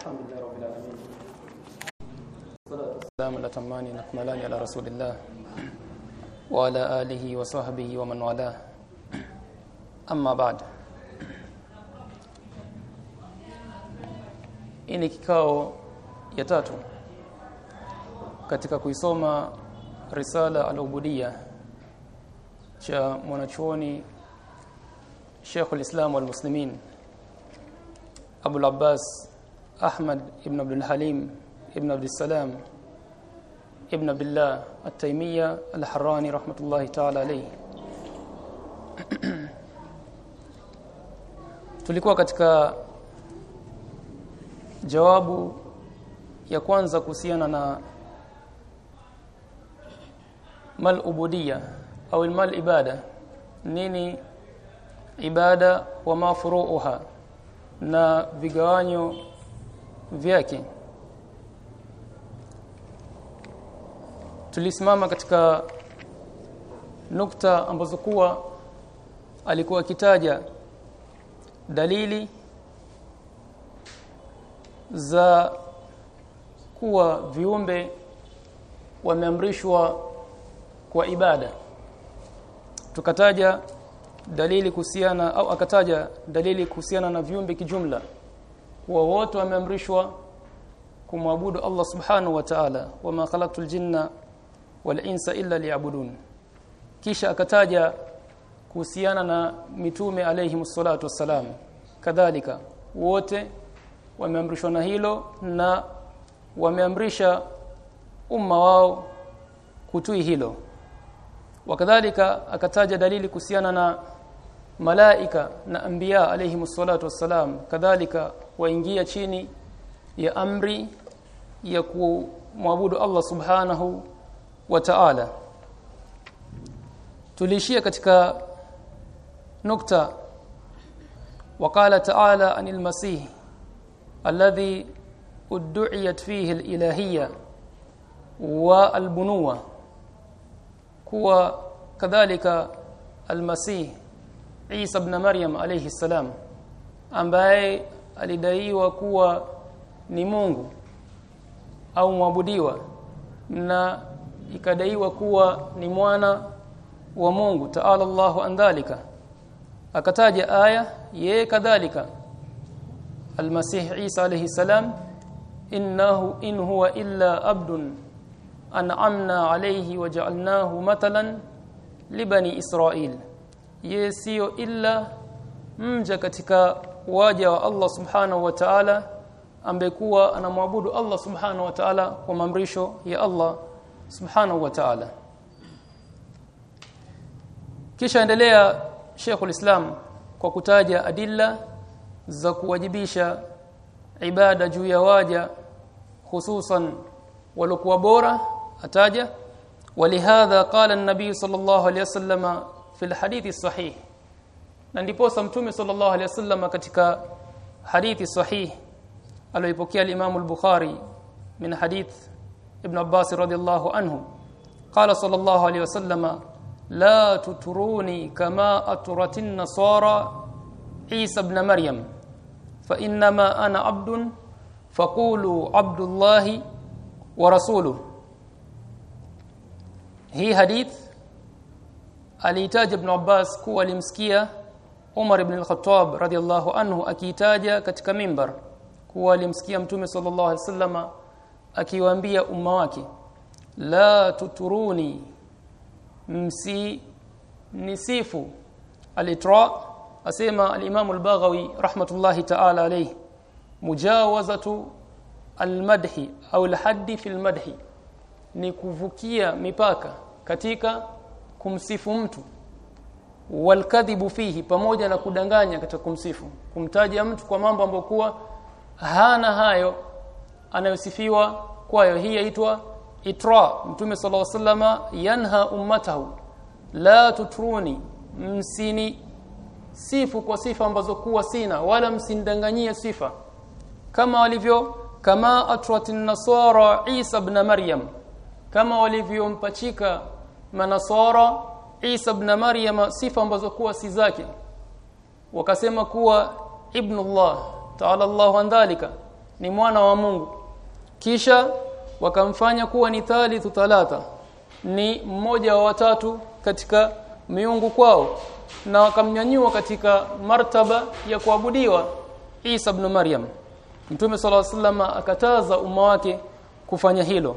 الحمد لله رب العالمين السلام الأتمان الأكملان على رسول الله وعلى آله وصحبه ومن والاه أما بعد ini kikao ya tatu katika kuisoma risala al-ubudiyya cha mwanachuoni Sheikh al-Islam wal Muslimin Abu al-Abbas Ahmad ibn Abdul Halim ibn Abdul Salam ibn Abdullah At-Taymiyya Al-Harrani rahmatullahi ta'ala alayhi. Tulikuwa katika jawabu ya kwanza kuhusiana na mal ubudiyya au mal ibada. Nini ibada wa mafuruuha na vigawanyo vyake. Tulisimama katika nukta ambazo kuwa alikuwa akitaja dalili za kuwa viumbe wameamrishwa kwa ibada. Tukataja dalili kuhusiana au akataja dalili kuhusiana na viumbe kijumla kuwa wote wameamrishwa kumwabudu Allah subhanahu wa ta'ala. Wama khalaqtul jinna wal insa illa liya'budun. Kisha akataja kuhusiana na mitume alayhi msalatu wassalam. Kadhalika wote wameamrishwa na hilo na wameamrisha umma wao kutui hilo. Wakadhalika akataja dalili kuhusiana na malaika na anbiya alayhi msalatu wassalam. Kadhalika waingia chini ya amri ya kumwabudu Allah subhanahu wa ta'ala tulishia katika nukta وقال تعالى عن المسيح الذي ادعيت فيه الالهيه والبنوه kuwa kadhalika almasih Isa ibn Maryam alayhi salam ambaye alidaiwa kuwa ni Mungu au mwabudiwa na ikadaiwa kuwa ni mwana wa Mungu. Ta'ala Allahu an dhalika. Akataja aya ye kadhalika. Almasih Isa alayhi salam innahu in huwa illa abdun an'amna alayhi waja'alnahu matalan libani Israil. Yesiyo illa mja katika waja wa Allah subhanahu wa ta'ala ambekuwa anamwabudu Allah subhanahu wa ta'ala kwa mamrisho ya Allah subhanahu wa ta'ala kisha endelea Sheikhul Islam kwa kutaja adilla za kuwajibisha ibada juu ya waja hususan waliokuwa bora ataja ولهذا قال النبي صلى الله عليه وسلم في الحديث الصحيح na ndipo mtume sallallahu alaihi wasallam katika hadithi sahih aliyopokea al-Imam al-Bukhari min hadith Ibn Abbas radhiyallahu anhu. Qala sallallahu alaihi wasallam la tuturuni kama aturatin nasara Isa ibn Maryam. Fa inma ana abdun faqulu abdullahi wa rasuluhu hii hadith aliitaja ibn Abbas kuwa alimsikia Umar ibn al-Khattab radiyallahu anhu akiitaja katika mimbar kuwa alimsikia mtume sallallahu alaihi wasallama akiwaambia umma wake la tuturuni msi nisifu alitra asema al-Imam al-Baghawi rahmatullahi ta'ala alayhi mujawazatu al-madhi au al-haddi fi al-madhi ni kuvukia mipaka katika kumsifu mtu walkadhibu fihi pamoja na kudanganya katika kumsifu kumtaja mtu kwa mambo ambayo kuwa hana hayo anayosifiwa kwayo. Hii yaitwa itra. Mtume sallallahu alaihi wasallama yanha ummatahu la tutruni msini sifu kwa sifa ambazo kuwa sina wala msindanganyie sifa kama walivyo kama atratin nasara Isa ibn Maryam kama walivyompachika manasara Isa ibn Maryam sifa ambazo kuwa si zake wakasema kuwa ibnullah ta'ala Allahu an dhalika ni mwana wa Mungu kisha wakamfanya kuwa ni thalithu thalatha ni mmoja wa watatu katika miungu kwao na wakamnyanyua katika martaba ya kuabudiwa Isa ibn Maryam Mtume صلى الله عليه akataza umma wake kufanya hilo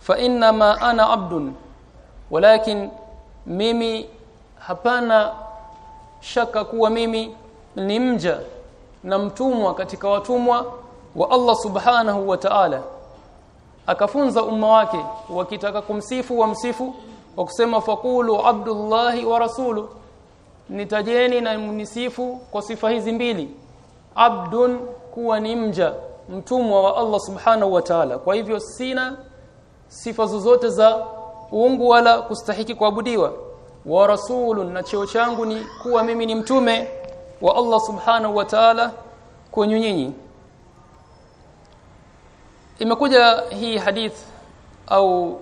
fa inna ma ana abdun walakin mimi hapana shaka kuwa mimi ni mja na mtumwa katika watumwa wa Allah subhanahu wa ta'ala. Akafunza umma wake wakitaka kumsifu wa msifu wa kusema faqulu abdullahi wa rasulu nitajeni na mnisifu kwa sifa hizi mbili. Abdun kuwa ni mja mtumwa wa Allah subhanahu wa ta'ala. Kwa hivyo sina sifa zozote za uungu wala kustahiki kuabudiwa. Wa rasulun na cheo changu ni kuwa mimi ni mtume wa Allah subhanahu wa ta'ala kwenye nyinyi. Imekuja hii hadith au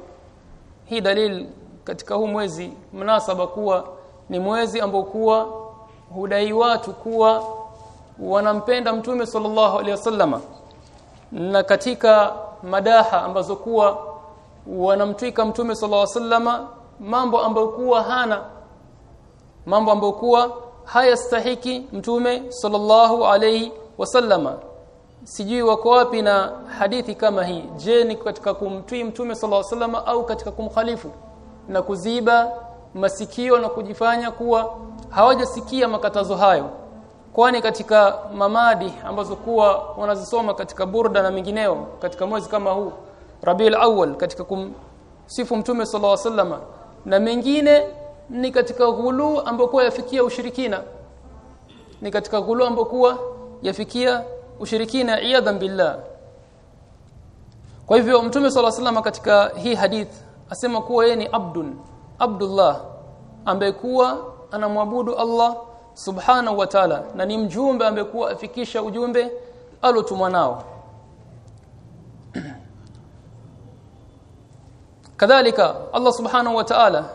hii dalil katika huu mwezi mnasaba kuwa ni mwezi ambao kuwa hudai watu kuwa wanampenda mtume sallallahu alaihi wasallama na katika madaha ambazo kuwa wanamtwika mtume sallallahu alaihi wasallama mambo ambayo kuwa hana mambo ambayo kuwa hayastahiki mtume sallallahu alaihi wasallama sijui wako wapi na hadithi kama hii. Je ni katika kumtwi mtume sallallahu alaihi wasallam au katika kumkhalifu na kuziba masikio na kujifanya kuwa hawajasikia makatazo hayo? Kwani katika mamadi ambazo kuwa wanazisoma katika burda na mingineo katika mwezi kama huu Rabiul Awwal katika kumsifu mtume sallallahu alaihi wasallam. Na mengine ni katika ghulu ambokuwa yafikia ushirikina. Ni katika ghulu ambokuwa yafikia ushirikina iyadhan billah. Kwa hivyo mtume sallallahu alaihi wasallam katika hii hadith asema kuwa yeye ni abdun abdullah ambaye kuwa anamwabudu Allah subhanahu wa ta'ala. Na ni mjumbe ambaye kuwa afikisha ujumbe alotumwa nao kadhalika Allah subhanahu wa ta'ala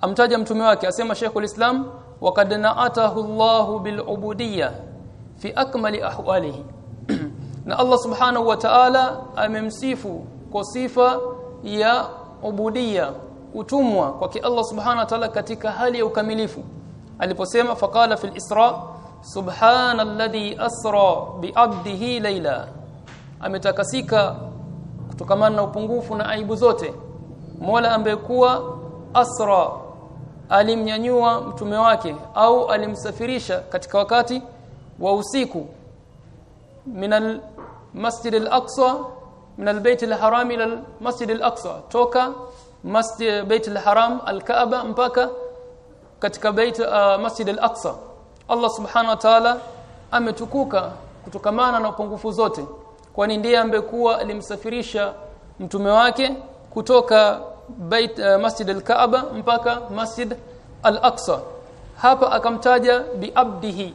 amtaja mtume wake asema Sheikhul Islam waqad na'atahu Allahu bil ubudiyya fi akmali ahwalihi na Allah subhanahu wa ta'ala amemsifu kwa sifa ya ubudia utumwa kwa Allah subhanahu wa ta'ala katika hali ya ukamilifu aliposema faqala fil isra subhanalladhi asra bi'abdihi layla ametakasika kutokamana na upungufu na aibu zote. Mola ambaye kuwa asra alimnyanyua mtume wake au alimsafirisha katika wakati wa usiku. Min al-masjid al-aqsa min al-bayt al-haram ila al-masjid al-aqsa. Toka masjid bayt al-haram al-kaaba mpaka katika bait uh, masjid al-aqsa. Allah subhanahu wa ta'ala ametukuka kutokamana na upungufu zote kwani ndiye ambekuwa alimsafirisha mtume wake kutoka bait uh, masjid al-kaaba mpaka masjid al-aqsa. Hapa akamtaja biabdihi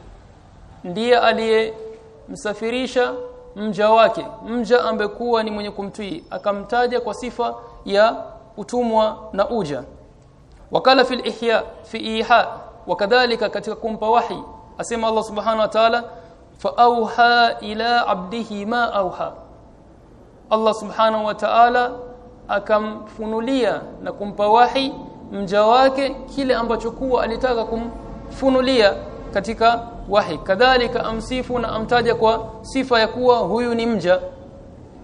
ndiye aliyemsafirisha mja wake mja ambekuwa ni mwenye kumtii. Akamtaja kwa sifa ya utumwa na uja. Wakala fil ihya fi iha wakadhalika katika kumpa wahi asema Allah subhanahu wa ta'ala fa ila abdihi ma auha Allah subhanahu wa ta'ala akamfunulia na kumpa wahi mja wake kile ambacho kuwa alitaka kumfunulia katika wahi. Kadhalika amsifu na amtaja kwa sifa ya kuwa huyu ni mja.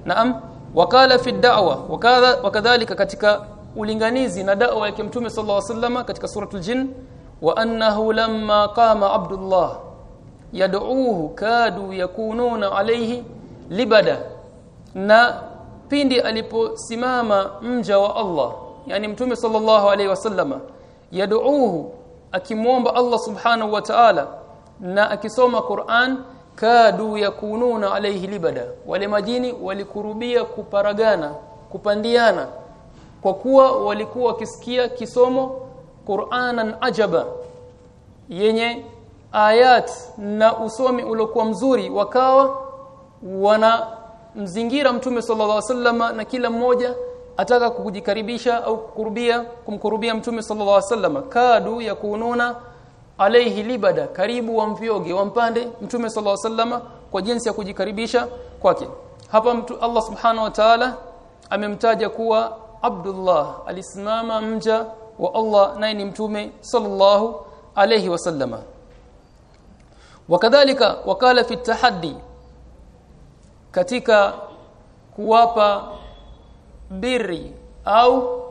Naam wakala fi da'wa wakadha wakadhalika katika ulinganizi na da'wa ya mtume sallallahu alaihi wasallam katika suratul jin wa annahu lamma qama abdullah yad'uuhu kadu yakununa alayhi libada. Na pindi aliposimama mja wa Allah yani mtume sallallahu alayhi wasallama yad'uhu akimwomba Allah subhanahu wa ta'ala na akisoma Qur'an kadu yakununa alayhi libada. Wale majini walikurubia kuparagana kupandiana kwa kuwa walikuwa wakisikia kisomo Qur'anan ajaba yenye ayat na usomi uliokuwa mzuri wakawa wana mzingira mtume sallallahu alaihi wasallam na kila mmoja ataka kujikaribisha au kukurubia kumkurubia mtume sallallahu alaihi wasallam. Kadu yakununa alaihi libada karibu wa wamvyoge wampande mtume sallallahu alaihi wasallam kwa jinsi ya kujikaribisha kwake. Hapa mtu Allah subhanahu wa ta'ala amemtaja kuwa Abdullah alisimama mja wa Allah naye ni mtume sallallahu alaihi wasallama wakadhalika wakala fi tahaddi katika kuwapa birri au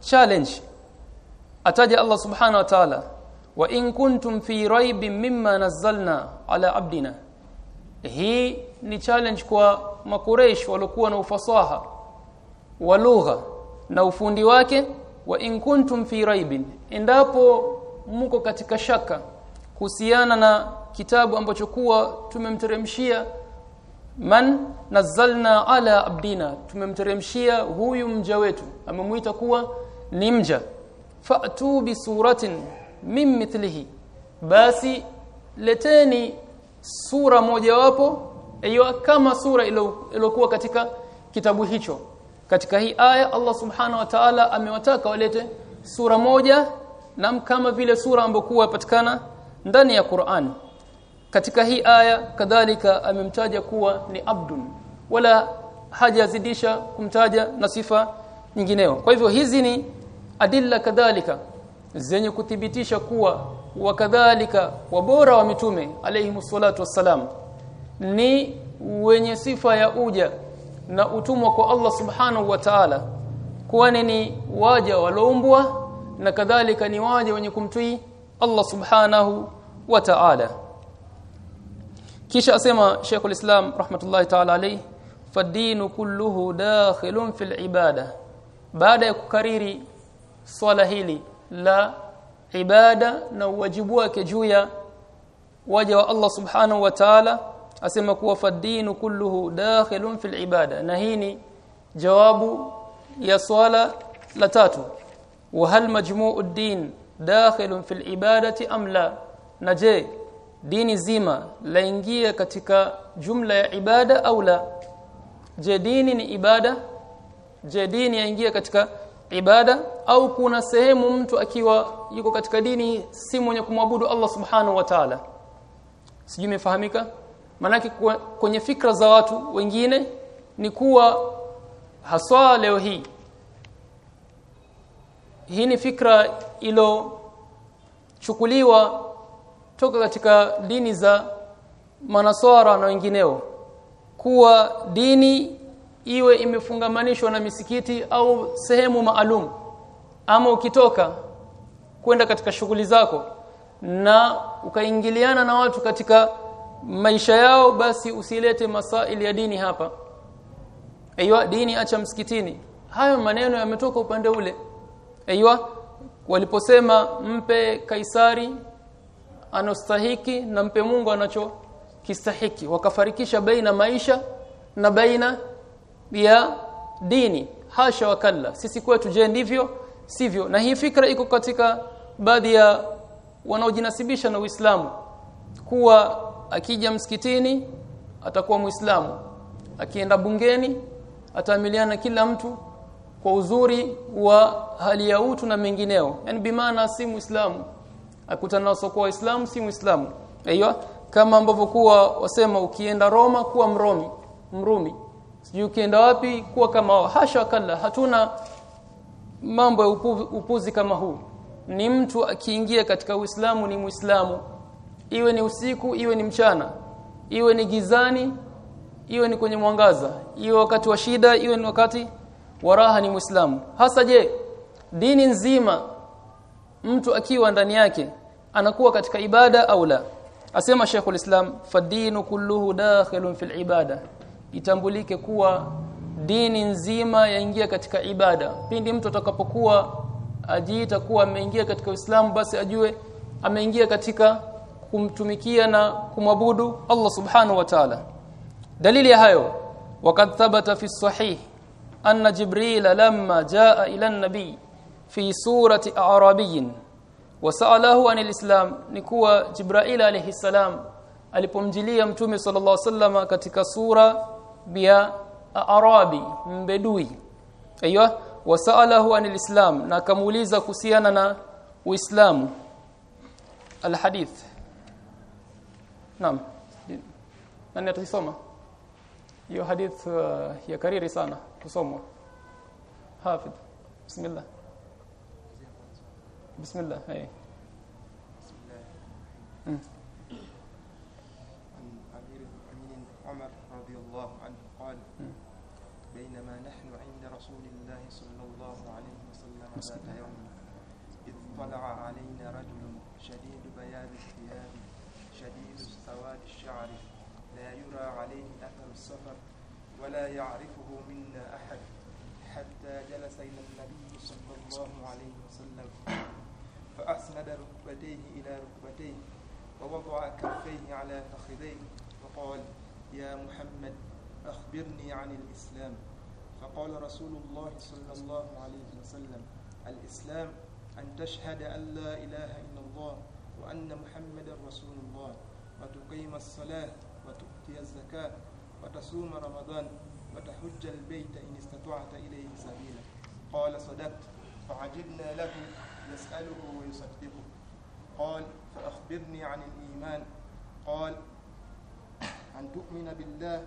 challenge. Ataja Allah subhanahu wa ta'ala wa in kuntum fi raibin mimma nazzalna ala abdina. Hii ni challenge kwa makureish waliokuwa na ufasaha wa lugha na ufundi wake. Wa in kuntum fi raibin. Endapo mko katika shaka kuhusiana na kitabu ambacho kuwa tumemteremshia man nazzalna ala abdina tumemteremshia huyu mja wetu amemuita kuwa ni mja. Fa'tu bi suratin min mithlihi basi leteni sura mojawapo ayo kama sura iliyokuwa katika kitabu hicho. Katika hii aya Allah subhanahu wa ta'ala amewataka walete sura moja na kama vile sura ambokuwa patikana ndani ya Qur'an katika hii aya kadhalika amemtaja kuwa ni abdun. Wala hajazidisha kumtaja na sifa nyingineo. Kwa hivyo hizi ni adilla kadhalika zenye kuthibitisha kuwa wakadhalika wabora wa mitume alayhi salatu wassalam ni wenye sifa ya uja na utumwa kwa Allah subhanahu wa ta'ala kwani ni waja waloumbwa na kadhalika ni waja wenye kumtii Allah subhanahu wa ta'ala kisha asema Sheikh ulislam rahmatullahi ta'ala alayhi fadinu kulluhu dakhilun fil ibada. Baada ya kukariri swala hili la ibada na uwajibu wake juu ya waja wa Allah subhanahu wa ta'ala asema kuwa fadinu kulluhu dakhilun fil ibada. Na hii ni jawabu ya swala la tatu. Wa hal majmu'ud din dakhilun fil ibadati am la? Na je dini zima laingia katika jumla ya ibada au la? Je dini ni ibada? Je dini yaingia katika ibada? Au kuna sehemu mtu akiwa yuko katika dini si mwenye kumwabudu Allah subhanahu wa ta'ala? Sijui imefahamika. Manake kwenye fikra za watu wengine ni kuwa haswa leo hii. Hii ni fikra ilo chukuliwa toka katika dini za manaswara na wengineo. Kuwa dini iwe imefungamanishwa na misikiti au sehemu maalum. Ama ukitoka kwenda katika shughuli zako na ukaingiliana na watu katika maisha yao basi usilete masaili ya dini hapa. Aiywa dini acha msikitini. Hayo maneno yametoka upande ule. Aiywa waliposema mpe kaisari anostahiki na mpe Mungu anacho kistahiki wakafarikisha baina maisha na baina ya dini. Hasha wakalla sisi kwetu je ndivyo? Sivyo. Na hii fikra iko katika baadhi ya wanaojinasibisha na Uislamu. Kuwa akija msikitini atakuwa Muislamu. Akienda bungeni ataamiliana kila mtu kwa uzuri wa hali ya utu na mengineo. Yani bimaana si Muislamu akutana na sokoa waislamu si Muislamu. Aiyo kama ambavyo kuwa wasema ukienda Roma kuwa mromi mrumi. Sijui ukienda wapi kuwa kama hasha kala hatuna mambo ya upuzi, upuzi kama huu. Ni mtu akiingia katika Uislamu ni Muislamu. Iwe ni usiku iwe ni mchana. Iwe ni gizani iwe ni kwenye mwangaza. Iwe wakati wa shida iwe ni wakati wa raha ni Muislamu. Hasa je dini nzima mtu akiwa ndani yake anakuwa katika ibada au la? Asema Sheikhul Islam fadinu kulluhu dakhilun fil ibada. Itambulike kuwa dini nzima yaingia katika ibada. Pindi mtu atakapokuwa ajiita kuwa ameingia katika Uislamu basi ajue ameingia katika kumtumikia na kumwabudu Allah subhanahu wa ta'ala. Dalili ya hayo wakad thabata fi sahih anna jibril lamma jaa ila an-nabi fi surati arabiyin wasalahu anil islam ni kuwa jibril alayhi salam alipomjilia mtume sallallahu alaihi katika sura ya arabi mbedui. Aiywa wasalahu anil islam na akamuuliza kuhusiana na uislamu. Alhadith naam. Nani atasoma? Hiyo hadith uh, ya kariri sana. Kusomwa hafidh. Bismillah bismillah hey. بسم الله. عن أمير المؤمنين عمر رضي الله عنه قال. بينما نحن عند رسول الله صلى الله عليه وسلم ذات يوم إذ طلع علينا رجل شديد بياض الثياب شديد سواد الشعر لا يرى عليه أثر السفر ولا يعرفه أخبرني عن الإسلام. فقال رسول الله صلى الله عليه وسلم الإسلام أن تشهد أن لا إله إلا الله وأن محمدا رسول الله وتقيم الصلاة وتؤتي الزكاة وتصوم رمضان وتحج البيت إن استطعت إليه سبيلا. قال صدقت. فعجبنا له يسأله ويصدقه. قال فأخبرني عن الإيمان. قال أن تؤمن بالله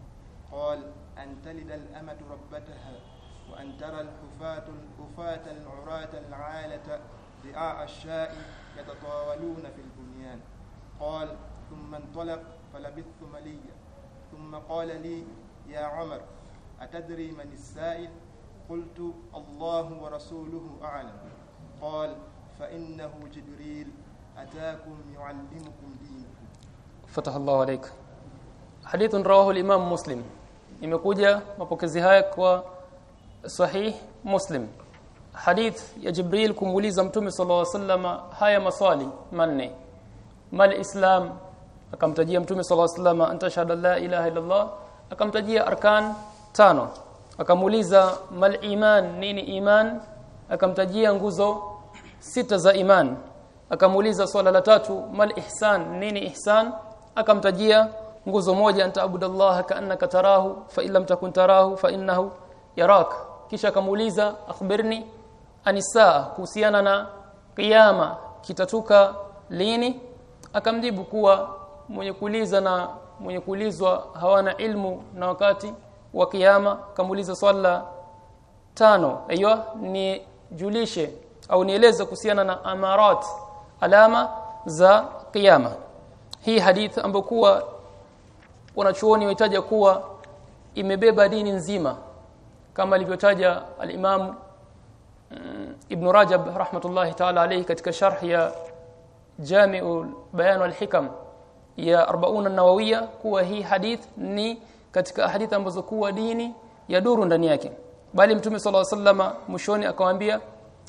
قال أن تلد الأمة ربتها وأن ترى الحفاة الحفاة العراة العالة رعاء الشاء يتطاولون في البنيان. قال ثم انطلق فلبثت مليا. ثم قال لي يا عمر أتدري من السائل؟ قلت الله ورسوله أعلم. قال فإنه جبريل أتاكم يعلمكم دينكم. فتح الله عليك. hadith rawahu al-Imam Muslim imekuja mapokezi haya kwa sahih Muslim. Hadith ya Jibril kumuuliza Mtume sallallahu alaihi wasallam haya maswali manne. Mal islam akamtajia Mtume sallallahu alaihi wasallam anta shahada la ilaha illa Allah akamtajia arkan tano. Akamuuliza mal iman nini iman? Akamtajia nguzo sita za iman. Akamuuliza swala la tatu mal ihsan nini ihsan? Akamtajia nguzo moja antaabudallaha kaannaka tarahu fa illam takun tarahu fa innahu yarak kisha akamuuliza akhbirni anisaa kuhusiana na kiyama kitatuka lini? Akamjibu kuwa mwenye kuuliza na mwenye kuulizwa hawana ilmu na wakati wa kiyama. Akamuuliza swala tano aiyo ni julishe au nieleze kuhusiana na amarat alama za kiyama. Hii hadith ambayo kuwa wanachuoni wataja kuwa imebeba dini nzima kama alivyotaja al-Imam eh, Ibn Rajab rahmatullahi ta'ala alayhi katika sharh ya Jami'ul Bayan wal-Hikam ya 40 an-Nawawiyya kuwa hii hadith ni katika hadith ambazo kuwa dini ya duru ndani yake. Bali mtume sallallahu alayhi wasallama mwishoni akamwambia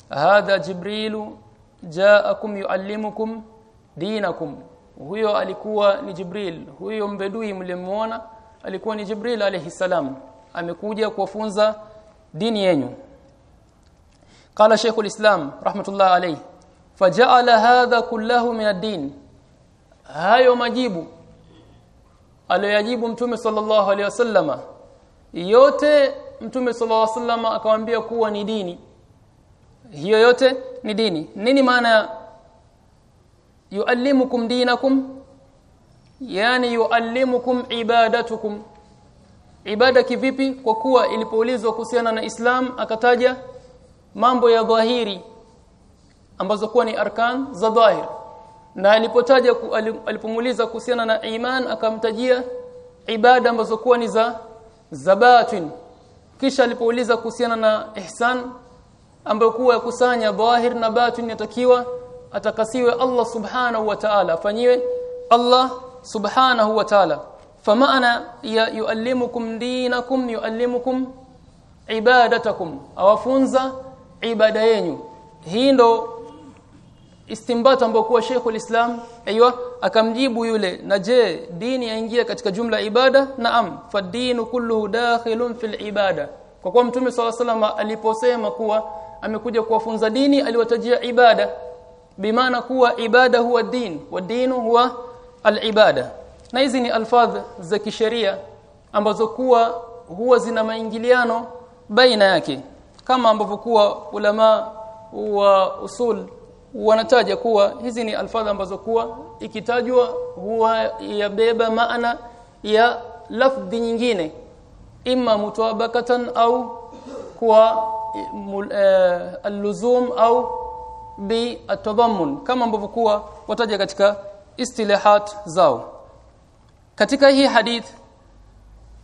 hadha jibrilu ja'akum yuallimukum dinakum huyo alikuwa ni Jibril. Huyo mbedui mlimuona alikuwa ni Jibril alayhi salam. Amekuja kuwafunza dini yenu. Qala shaykh islam rahmatullah alayhi faja'ala hadha kullahu min ad-din. Hayo majibu aliyajibu mtume sallallahu alayhi wasallam yote mtume sallallahu alayhi wasallam akamwambia kuwa ni dini. Hiyo yote ni dini. Nini maana yuallimukum dinakum. Yani yuallimukum ibadatukum. Ibada kivipi? Kwa kuwa ilipoulizwa kuhusiana na Islam akataja mambo ya dhahiri ambazo kuwa ni arkan za dhahir. Na alipotaja alipomuuliza kuhusiana na iman akamtajia ibada ambazo kuwa ni za zabatin kisha alipouliza kuhusiana na ihsan ambayo kuwa kusanya dhahir na batin yatakiwa atakasiwe Allah subhanahu wa ta'ala. Afanyiwe Allah subhanahu wa ta'ala. Famaana ya yuallimukum dinakum yuallimukum ibadatakum. Awafunza ibada yenu hii ndo istimbat ambayo kuwa Sheikh ulislam aiywa akamjibu yule. Na je dini yaingia katika jumla ibada? Naam. Fadinu kulluhu dakhilun fil ibada. Kwa kuwa mtume swalla sallam aliposema kuwa amekuja kuwafunza dini aliwatajia ibada bimaana kuwa ibada huwa din wa dinu huwa al-ibada. Na hizi ni alfadh za kisheria ambazo kuwa huwa zina maingiliano baina yake. Kama ambavyo kuwa ulama wa usul wanataja kuwa hizi ni alfadha ambazo kuwa ikitajwa huwa yabeba maana ya lafdhi nyingine. Imma mutabakatan au kwa al-luzum au bi atadhammun kama ambavyo kuwa wataja katika istilahat zao. Katika hii hadith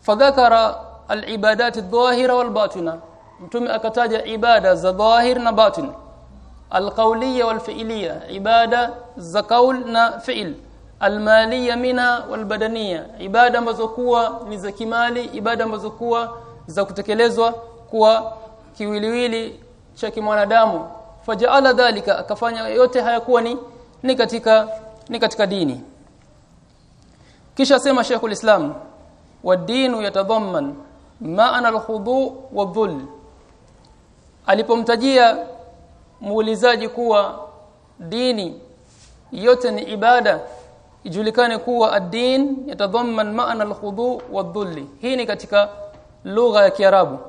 fadhakara al-ibadat adh-dhahira wal-batina mtume akataja ibada za dhahir na batin al-qawliya wal-fi'liya ibada za kaul na fi'l al-maliya minha wal-badaniya ibada ambazo kuwa ni za kimali ibada ambazo kuwa za kutekelezwa kwa kiwiliwili cha kimwanadamu fajaala dhalika akafanya yote hayakuwa ni ni katika ni katika dini. Kisha sema Sheikh ulislam wadinu yatadhamman maana alkhudu wadhul alipomtajia muulizaji kuwa dini yote ni ibada ijulikane kuwa ad-din yatadhamman maana al-khudu wadh-dhulli hii ni katika lugha ya Kiarabu.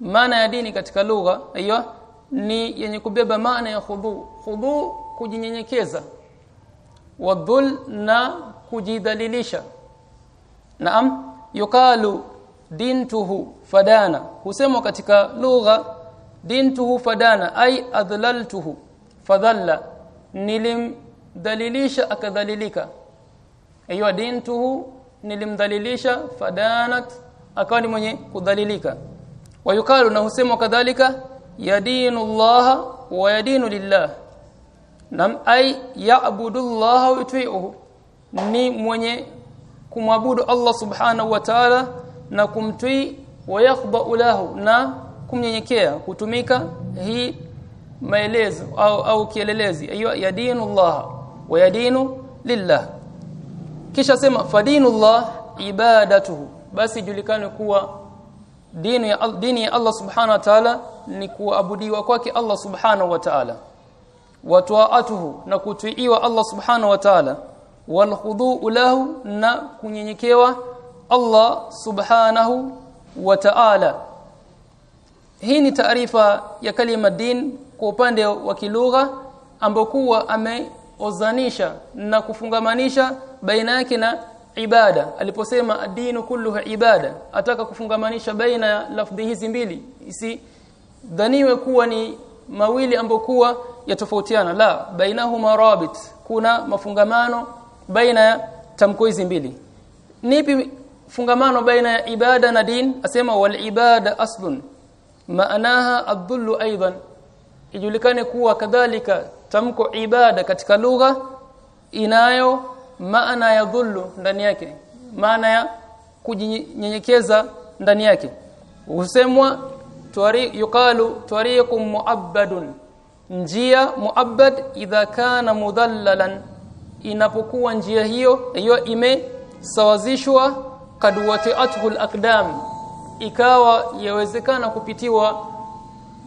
Maana ya dini katika lugha hiyo ni yenye kubeba maana ya khudu. Khudu kujinyenyekeza. Wadhul na kujidhalilisha. Naam yukalu dintuhu fadana. Husemwa katika lugha dintuhu fadana ay adlaltuhu fadhalla. Nilimdhalilisha akadhalilika. Hiyo dintuhu nilimdhalilisha fadanat akawa ni mwenye kudhalilika. Wayukalu na husemwa kadhalika yadinu Allah wa yadinu lillah. Nam ay ya'budu Allah wa yuti'uhu ni mwenye kumwabudu Allah subhanahu wa ta'ala na kumtii wa yakhda'u lahu na kumnyenyekea. Kutumika hii maelezo au au kielelezi. Ayo yadinu Allah wa yadinu lillah. Kisha sema fadinullah ibadatuhu. Basi julikane kuwa dini ya dini ya Allah subhanahu wa ta'ala ni kuabudiwa kwake Allah subhanahu wa ta'ala. Wa ta'atuhu na kutiiwa Allah subhanahu wa ta'ala. Wal khudu'u lahu na kunyenyekewa Allah subhanahu wa ta'ala. Hii ni taarifa ya kalima din kwa upande wa kilugha ambokuwa ameozanisha na kufungamanisha baina yake na ibada. Aliposema adinu kulluha ibada. Ataka kufungamanisha baina ya lafdhi hizi mbili. Isi dhaniwe kuwa ni mawili ambokuwa yatofautiana. La bainahuma rabit. Kuna mafungamano baina ya tamko hizi mbili. Nipi fungamano baina ya ibada na din? Asema wal ibada aslun. Maanaha adhullu aidan. Ijulikane kuwa kadhalika tamko ibada katika lugha inayo maana ya dhullu ndani yake maana ya kujinyenyekeza ndani yake. Husemwa twari yuqalu tariqun muabbadun njia muabbad idha kana mudhallalan inapokuwa njia hiyo hiyo imesawazishwa kadwati'atuhu al-aqdam ikawa yawezekana kupitiwa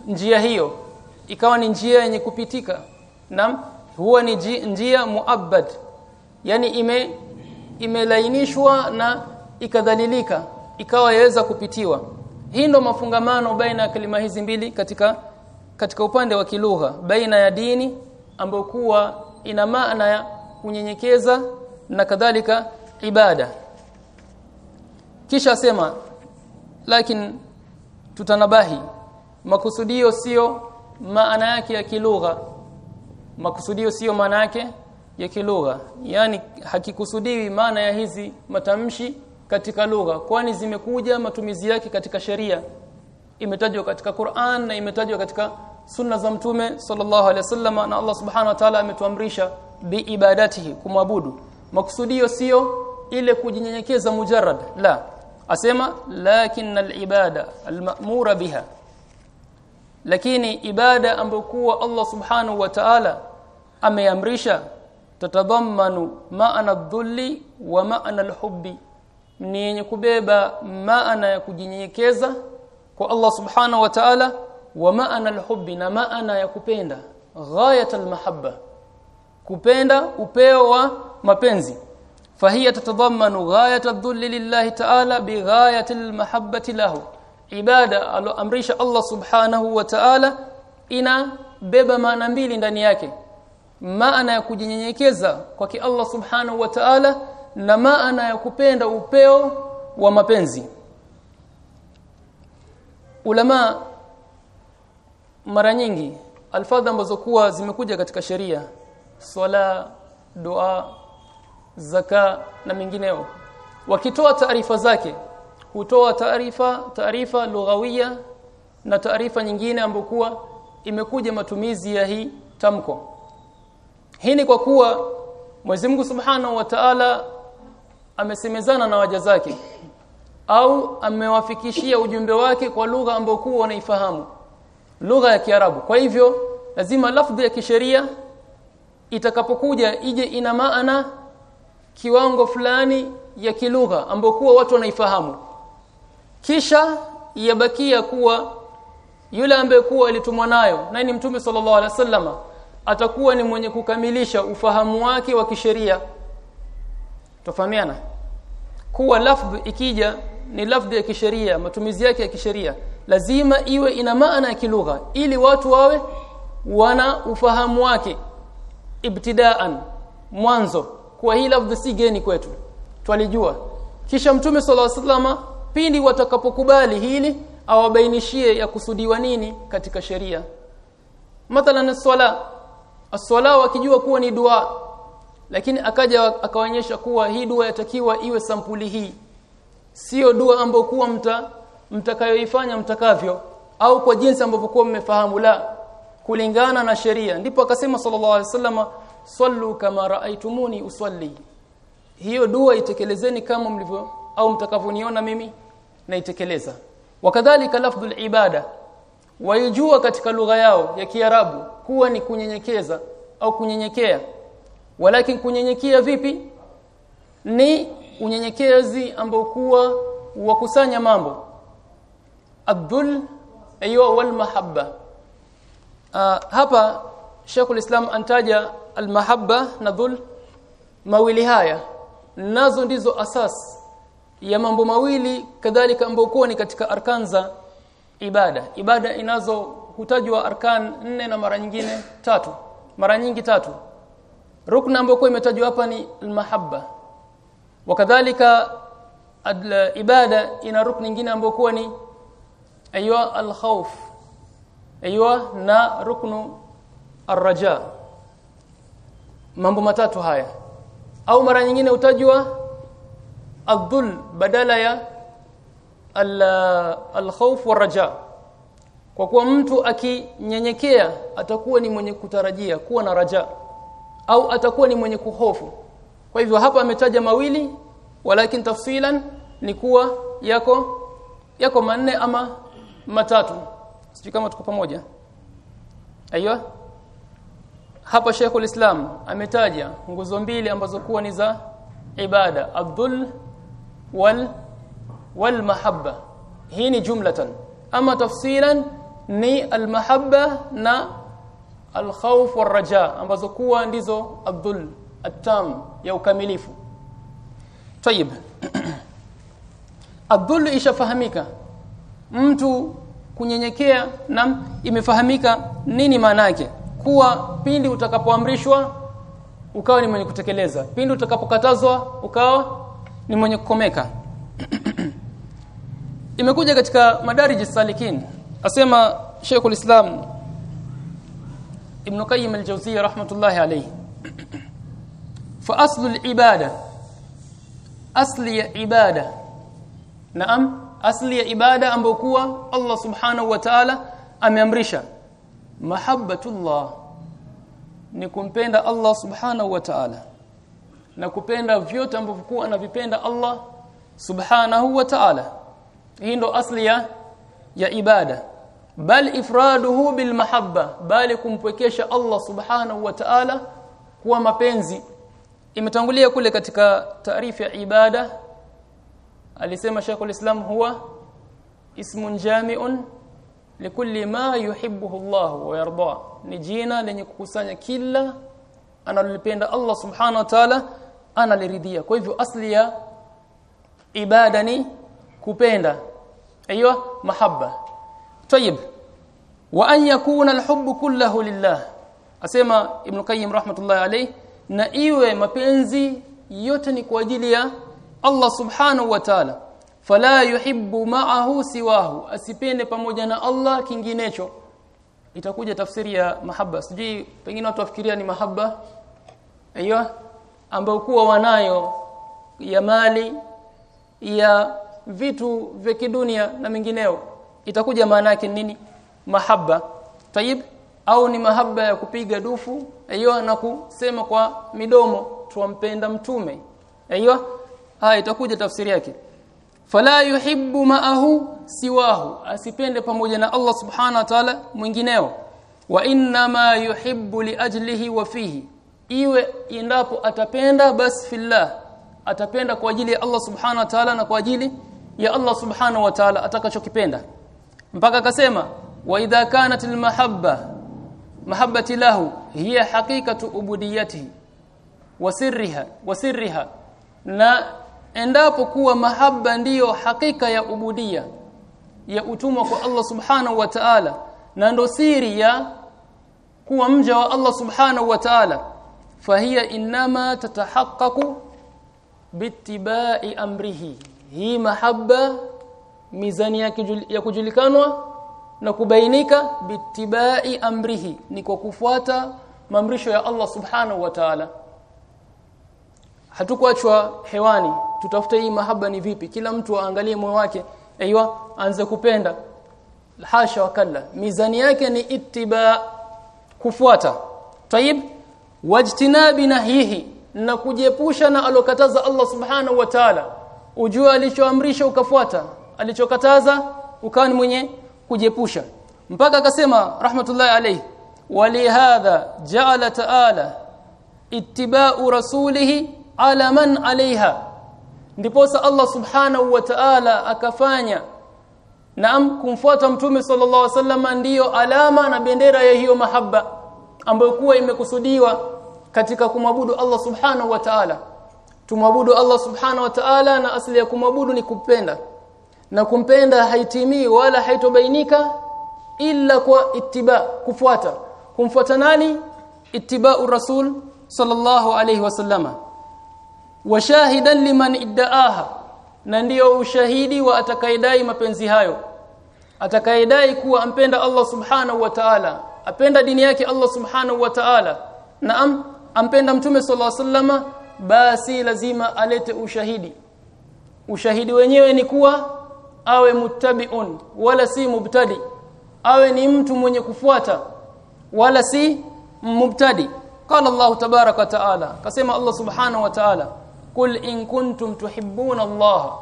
njia hiyo ikawa ni njia yenye kupitika. Nam huwa ni njia muabbad yani ime imelainishwa na ikadhalilika ikawa yaweza kupitiwa. Hii ndo mafungamano baina ya kalima hizi mbili katika katika upande wa kilugha baina ya dini ambayo kuwa ina maana ya kunyenyekeza na kadhalika ibada. Kisha sema lakini tutanabahi makusudio sio maana yake ya kilugha makusudio sio maana yake ya kilugha. Yani hakikusudiwi maana ya hizi matamshi katika lugha kwani zimekuja matumizi yake katika sheria. Imetajwa katika Qur'an na imetajwa katika sunna za mtume sallallahu alaihi wasallam na Allah subhanahu wa ta'ala ametuamrisha bi ibadatihi kumwabudu. Maksudio sio ile kujinyenyekeza mujarrad la. Asema lakin al-ibada al-ma'mura biha. Lakini ibada ambayo Allah subhanahu wa ta'ala ameamrisha tatadhammanu maana dhulli wa maana alhubbi ni yenye kubeba maana ya kujinyenyekeza kwa Allah subhanahu wa ta'ala wa maana alhubbi na maana ya kupenda. Ghayat almahabba kupenda upeo wa mapenzi. Fahiya tatadhammanu ghayat adh-dhulli lillahi ta'ala bighayat almahabbati lahu. Ibada aloamrisha Allah subhanahu wa ta'ala ina beba maana mbili ndani yake maana ya kujinyenyekeza kwa ki Allah subhanahu wa ta'ala na maana ya kupenda upeo wa mapenzi. Ulama mara nyingi alfadha ambazo kuwa zimekuja katika sheria swala dua zaka na mingineo wakitoa taarifa zake hutoa taarifa taarifa lughawia na taarifa nyingine ambayo kuwa imekuja matumizi ya hii tamko hii ni kwa kuwa Mwenyezi Mungu Subhanahu wa Ta'ala amesemezana na waja zake au amewafikishia ujumbe wake kwa lugha ambayo kuwa wanaifahamu lugha ya Kiarabu. Kwa hivyo lazima lafdhi ya kisheria itakapokuja ije ina maana kiwango fulani ya kilugha ambayo kuwa watu wanaifahamu. Kisha yabakia kuwa yule ambaye kuwa alitumwa nayo na ni mtume sallallahu alaihi wasallama atakuwa ni mwenye kukamilisha ufahamu wake wa kisheria. Tofahamiana kuwa lafdh ikija ni lafdhi ya kisheria matumizi yake ya kisheria. Lazima iwe ina maana ya kilugha ili watu wawe wana ufahamu wake. Ibtidaan mwanzo. Kuwa hii lafdh si geni kwetu. Twalijua. Kisha mtume sallallahu alaihi pindi watakapokubali hili awabainishie ya kusudiwa nini katika sheria. Mathalan swala as-swala wakijua kuwa ni dua lakini akaja akaonyesha kuwa hii dua yatakiwa iwe sampuli hii. Sio dua ambayo kuwa mta mtakayoifanya mtakavyo au kwa jinsi ambavyo kuwa mmefahamu la. Kulingana na sheria. Ndipo akasema sallallahu alaihi wasallam sallu kama raaitumuni usalli. Hiyo dua itekelezeni kama mlivyo au mtakavyoniona mimi naitekeleza wakadhalika lafdhul ibada waijua katika lugha yao ya Kiarabu kuwa ni kunyenyekeza au kunyenyekea. Walakin kunyenyekea vipi? Ni unyenyekezi ambao kuwa wakusanya mambo. Abdul ayo wal mahabba. Uh, hapa Sheikhul Islam antaja al mahabba na dhul mawili haya. Nazo ndizo asas ya mambo mawili kadhalika ambao kuwa ni katika arkanza ibada. Ibada inazo hutajwa arkan nne na mara nyingine tatu. Mara nyingi tatu. Rukna ambayo imetajwa hapa ni almahabba. Wakadhalika ibada ina rukni nyingine ambayo kwa ni aywa alkhawf. Aywa na ruknu arraja. Mambo matatu haya. Au mara nyingine utajwa adhul badala ya al-khawf waraja kwa kuwa mtu akinyenyekea atakuwa ni mwenye kutarajia kuwa na raja au atakuwa ni mwenye kuhofu. Kwa hivyo hapa ametaja mawili walakin tafsilan ni kuwa yako yako manne ama matatu. Sijui kama tuko pamoja. Aiyo? Hapa Sheikhul Islam ametaja nguzo mbili ambazo kuwa ni za ibada abdul wal wal mahabba hii ni jumlatan ama tafsilan ni al mahabba na al khawf wal raja ambazo kuwa ndizo abdul atam ya ukamilifu tayib abdul ishafahamika mtu kunyenyekea na imefahamika nini maana yake kuwa pindi utakapoamrishwa ukawa ni mwenye kutekeleza pindi utakapokatazwa ukawa ni mwenye kukomeka imekuja katika madarij salikin asema Sheikhul Islam Ibn Qayyim al-Jawziyya rahmatullahi alayhi. Fa aslu al-ibada asli ya ibada. Naam asli ya ibada ambayo kuwa Allah subhanahu wa ta'ala ameamrisha. Mahabbatullah ni kumpenda Allah subhanahu wa ta'ala. Na kupenda vyote ambavyo kuwa anavipenda Allah subhanahu wa ta'ala hii ndo asli ya ya ibada. Bal ifraduhu bil mahabba bali kumpwekesha Allah subhanahu wa ta'ala kuwa mapenzi. Imetangulia kule katika taarifu ya ibada. Alisema Sheikhul Islam huwa ismun jami'un likulli ma yuhibbuhu Allah wa yarda. Ni jina lenye kukusanya kila analolipenda Allah subhanahu wa ta'ala analiridhia. Kwa hivyo asli ya ibada ni kupenda. Aiyo mahabba. Tayib wa an yakuna alhubb kulluhu lillah. Asema ibn qayyim rahmatullahi alayhi na iwe mapenzi yote ni kwa ajili ya Allah subhanahu wa ta'ala. Fala yuhibbu ma'ahu siwahu. Asipende pamoja na Allah kinginecho. Itakuja tafsiri ya mahaba sijui pengine watu wafikiria ni mahaba aiyo ambayo kuwa wanayo ya mali ya vitu vya kidunia na mingineo. Itakuja maana yake nini? Mahaba. Tayib au ni mahaba ya kupiga dufu aiyo na kusema kwa midomo tuampenda mtume. Aiyo haya itakuja tafsiri yake. Fala yuhibbu ma'ahu siwahu asipende pamoja na Allah subhanahu wa ta'ala mwingineo. Wa inna ma yuhibbu liajlihi wa fihi iwe endapo atapenda basi fillah atapenda kwa ajili ya Allah subhanahu wa ta'ala na kwa ajili ya Allah subhanahu wa ta'ala atakachokipenda. Mpaka akasema wa idha kanat almahabba mahabbati lahu hiya haqiqatu ubudiyatihi wa sirriha wa sirriha. Na endapo kuwa mahaba ndiyo hakika ya ubudia ya utumwa kwa Allah subhanahu wa ta'ala na ndo siri ya kuwa mja wa Allah subhanahu wa ta'ala fahiya inma tatahaqqaqu bittiba'i amrihi hii mahaba mizani ya kujulikanwa na kubainika bitibai amrihi ni kwa kufuata maamrisho ya Allah subhanahu wa ta'ala. Hatukuachwa hewani tutafuta hii mahaba ni vipi? Kila mtu aangalie moyo wake aiywa aanze kupenda. Hasha wakalla mizani yake ni ittiba kufuata. Tayib wajtinabi nahihi na kujiepusha na alokataza Allah subhanahu wa ta'ala ujue alichoamrisha ukafuata alichokataza ukawa ni mwenye kujepusha mpaka akasema rahmatullahi alayhi walihadha ja'ala ta'ala ittiba'u rasulihi ala man alaiha ndiposa Allah subhanahu wa ta'ala akafanya naam kumfuata mtume sallallahu alaihi wasallam ndiyo alama na bendera ya hiyo mahaba ambayo kuwa imekusudiwa katika kumwabudu Allah subhanahu wa ta'ala tumwabudu Allah subhana wa ta'ala na asili ya kumwabudu ni kupenda na kumpenda haitimii wala haitobainika ila kwa ittiba kufuata. Kumfuata nani? Ittiba'u rasul sallallahu alayhi wasallama washahidan liman iddaaha. Na ndiyo ushahidi wa atakaidai mapenzi hayo. Atakaidai kuwa ampenda Allah subhanahu wa ta'ala. Apenda dini yake Allah subhanahu wa ta'ala. Naam ampenda mtume sallallahu alaihi wasallama basi lazima alete ushahidi. Ushahidi wenyewe ni kuwa awe muttabi'un wala si mubtadi. Awe ni mtu mwenye kufuata wala si mubtadi. Qala Allah tabaraka wa taala kasema Allah subhanahu wa ta'ala qul in kuntum tuhibbuna Allah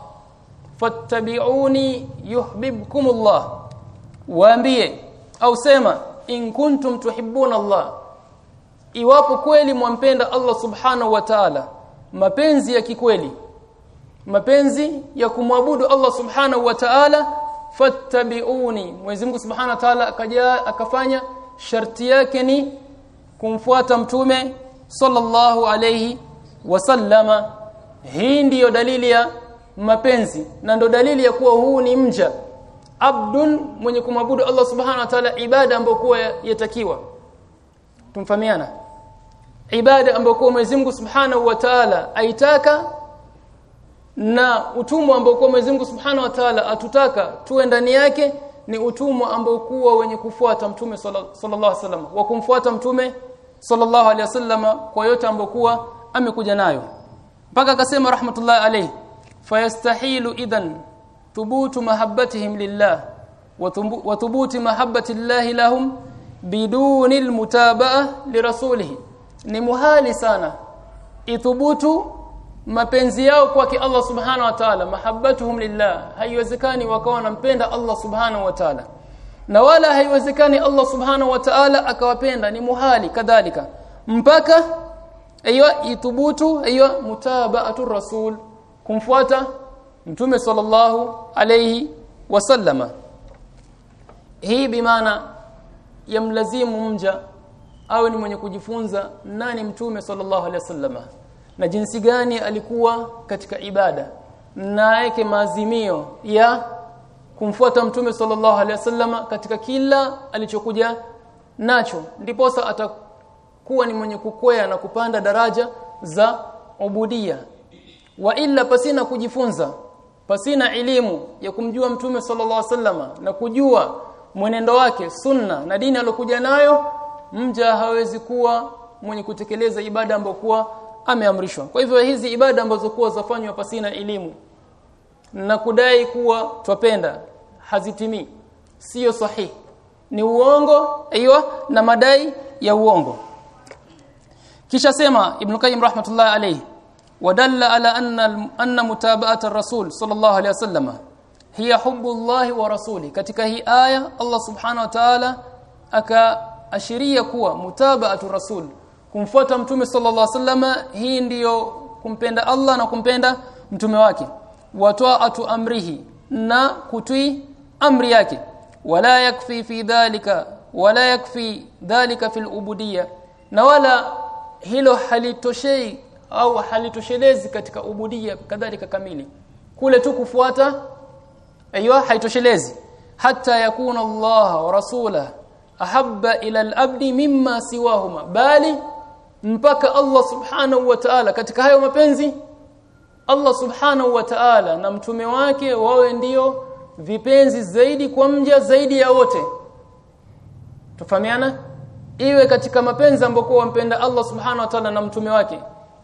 fattabi'uni yuhibbukum Allah waambie au sema in kuntum tuhibbuna Allah iwapo kweli mwampenda Allah subhanahu wa ta'ala mapenzi ya kikweli mapenzi ya kumwabudu Allah subhanahu wa ta'ala fattabi'uni. Mwenyezi Mungu subhanahu wa ta'ala akaja akafanya sharti yake ni kumfuata mtume sallallahu alayhi wasallama hii ndiyo dalili ya mapenzi na ndo dalili ya kuwa huu ni mja. Abdun mwenye kumwabudu Allah subhanahu wa ta'ala ibada ambayo kuwa yatakiwa. Tumfahamiana ibada ambayo kwa Mwenyezi Mungu Subhanahu wa Ta'ala aitaka na utumwa ambao kwa Mwenyezi Mungu Subhanahu wa Ta'ala atutaka tuwe ndani yake ni utumwa ambao kuwa wenye kufuata mtume sallallahu alaihi wasallam wa kumfuata mtume sallallahu alaihi wasallam kwa yote ambayo kuwa amekuja nayo. Mpaka akasema rahmatullahi alayhi fayastahilu idhan thubutu mahabbatihim lillah wa thubuti mahabbati llahi lahum biduni almutabaa lirasulihi ni muhali sana. Ithubutu mapenzi yao kwake Allah subhanahu wa ta'ala mahabbatuhum lillah haiwezekani wakawa wanampenda Allah subhanahu wa ta'ala. Na wala haiwezekani Allah subhanahu wa ta'ala akawapenda ni muhali kadhalika. Mpaka aiyo ithubutu aiyo mutaba'atu rasul kumfuata mtume sallallahu alayhi wasallama hii bimaana yamlazimu mja awe ni mwenye kujifunza nani mtume sallallahu alaihi wasallama na jinsi gani alikuwa katika ibada. Na yake maazimio ya kumfuata mtume sallallahu alaihi wasallama katika kila alichokuja nacho. Ndiposa atakuwa ni mwenye kukwea na kupanda daraja za ubudia. Wa illa pasina kujifunza pasina elimu ya kumjua mtume sallallahu alaihi wasallama na kujua mwenendo wake sunna na dini alokuja nayo mja hawezi kuwa mwenye kutekeleza ibada ambayo kuwa ameamrishwa. Kwa hivyo hizi ibada ambazo kuwa zafanywa pasina elimu na kudai kuwa twapenda hazitimi sio sahihi. Ni uongo aiyo na madai ya uongo. Kisha sema ibn qayyim rahmatullah alayhi wadalla ala anna anna mutaba'at ar-rasul sallallahu alayhi wasallam hiya hubbullah wa rasuli. Katika hii aya Allah subhanahu wa ta'ala akaashiria kuwa mutaba'atu rasul kumfuata mtume sallallahu alaihi wasallam hii ndiyo kumpenda Allah na kumpenda mtume wake. Wataatu amrihi na kutii amri yake. Wala yakfi fi dhalika wala yakfi dhalika fil ubudiyya. Na wala hilo halitoshei au halitoshelezi katika ubudia kadhalika kamili. Kule tu kufuata aiywa haitoshelezi. Hata yakuna Allah wa rasulah ahabba ila al-abdi mimma siwahuma bali mpaka Allah subhanahu wa ta'ala. Katika hayo mapenzi Allah subhanahu wa ta'ala na mtume wake wawe ndio vipenzi zaidi kwa mja zaidi ya wote. Tufahamiana? Iwe katika mapenzi ambayo wampenda Allah subhanahu wa ta'ala na mtume wake.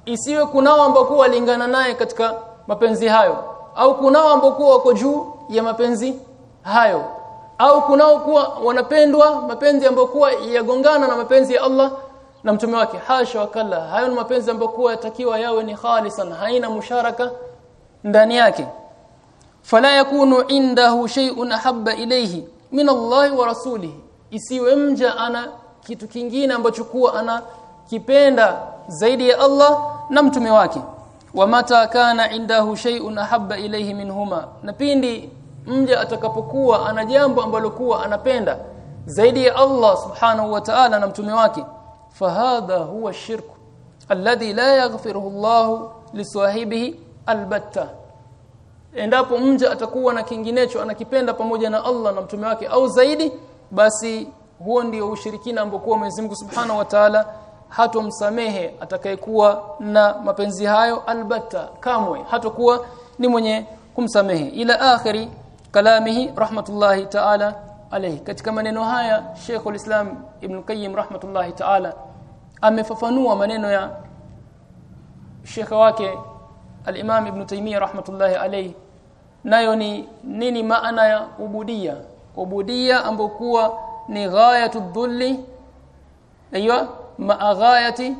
Isiwe kunao ambao walingana naye katika mapenzi hayo. Au kunao ambao wako juu ya mapenzi hayo au kunao kuwa wanapendwa mapenzi ambayo kuwa yagongana na mapenzi ya Allah na mtume wake. Hasha wakalla hayo ni mapenzi ambayo kuwa yatakiwa yawe ni khalisan haina musharaka ndani yake. Fala yakunu indahu shay'un ahabba ilayhi min Allah wa rasulihi isiwe mja ana kitu kingine ambacho kuwa ana kipenda zaidi ya Allah na mtume wake. Wa mata kana indahu shay'un ahabba ilayhi minhuma na pindi mja atakapokuwa ana jambo ambalo kuwa anapenda zaidi ya Allah subhanahu wa ta'ala na mtume wake fahadha huwa shirku alladhi la yaghfiruhu Allah liswahibihi albatta. Endapo mja atakuwa na kinginecho anakipenda pamoja na Allah na mtume wake au zaidi basi huo ndio ushirikina ambao kwa Mwenyezi Mungu Subhanahu wa Ta'ala hatomsamehe atakayekuwa na mapenzi hayo albatta kamwe hatakuwa ni mwenye kumsamehe. Ila akhiri kalamihi rahmatullahi ta'ala alayhi. Katika maneno haya Sheikhul Islam Ibn Qayyim rahmatullahi ta'ala amefafanua maneno ya Sheikh wake al-Imam Ibn Taymiyyah rahmatullahi alayhi. Nayo ni nini maana ya ubudia? Ubudia ambayo kuwa ni ghayatu dhulli aiyo ma ghayati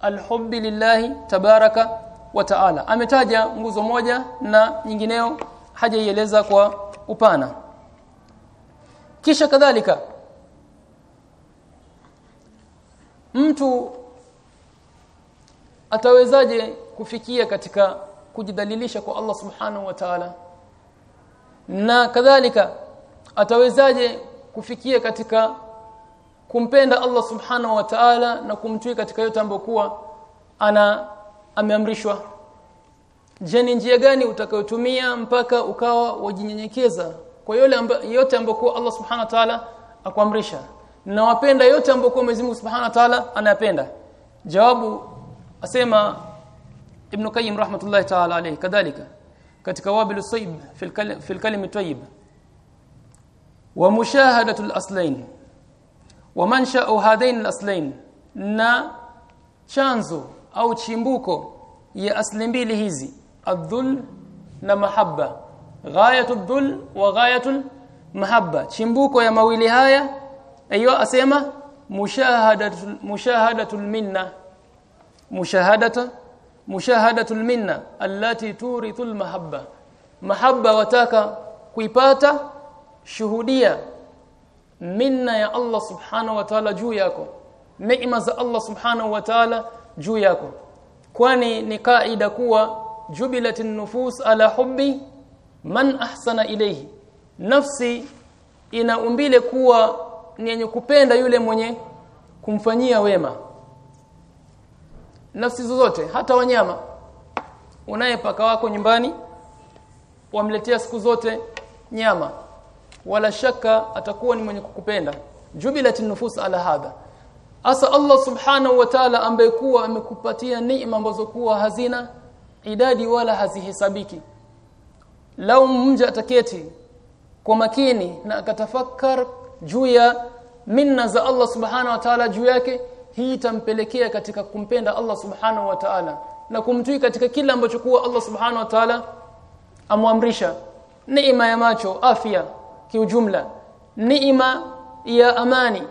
alhubbi lillahi tabaraka wa taala. Ametaja nguzo moja na nyingineo hajaieleza kwa upana. Kisha kadhalika mtu atawezaje kufikia katika kujidhalilisha kwa Allah subhanahu wa ta'ala? Na kadhalika atawezaje kufikia katika kumpenda Allah subhanahu wa ta'ala na kumtii katika yote ambayo kuwa ana ameamrishwa je ni njia gani utakayotumia mpaka ukawa wajinyenyekeza kwa yule amba, yote ambayo Allah subhanahu wa ta'ala akuamrisha? Na wapenda yote ambayo Mwenyezi Mungu subhanahu wa ta'ala anayapenda. Jawabu asema Ibn Qayyim rahmatullahi ta'ala alayhi kadhalika katika wabil sayyib fil kalim tayyib. Wa mushahadatu al-aslain wa mansha'u hadain al-aslain na chanzo au chimbuko ya asli mbili hizi adhul na mahabba. Ghayatu dhul wa ghayatu mahabba. Chimbuko ya mawili haya ayo asema mushahadatul mushahadatul minna. Mushahadata mushahadatul minna allati turithul mahabba mahabba wataka kuipata shuhudia minna ya Allah subhanahu wa ta'ala juu yako. Neema za Allah subhanahu wa ta'ala juu yako. Kwani ni kaida kuwa jubilatin nufus ala hubbi man ahsana ilayhi. Nafsi ina umbile kuwa ni yenye kupenda yule mwenye kumfanyia wema. Nafsi zozote hata wanyama unaye paka wako nyumbani wamletea siku zote nyama. Wala shaka atakuwa ni mwenye kukupenda. Jubilatin nufus ala hadha. Asa Allah subhanahu wa ta'ala ambaye kuwa amekupatia neema ambazo kuwa hazina idadi wala hazihesabiki. Lau mja ataketi kwa makini na akatafakar juu ya minna za Allah subhanahu wa ta'ala juu yake hii itampelekea katika kumpenda Allah subhanahu wa ta'ala na kumtii katika kila ambacho kuwa Allah subhanahu wa ta'ala amwamrisha. Neema ya macho afya kiujumla. Neema ya amani.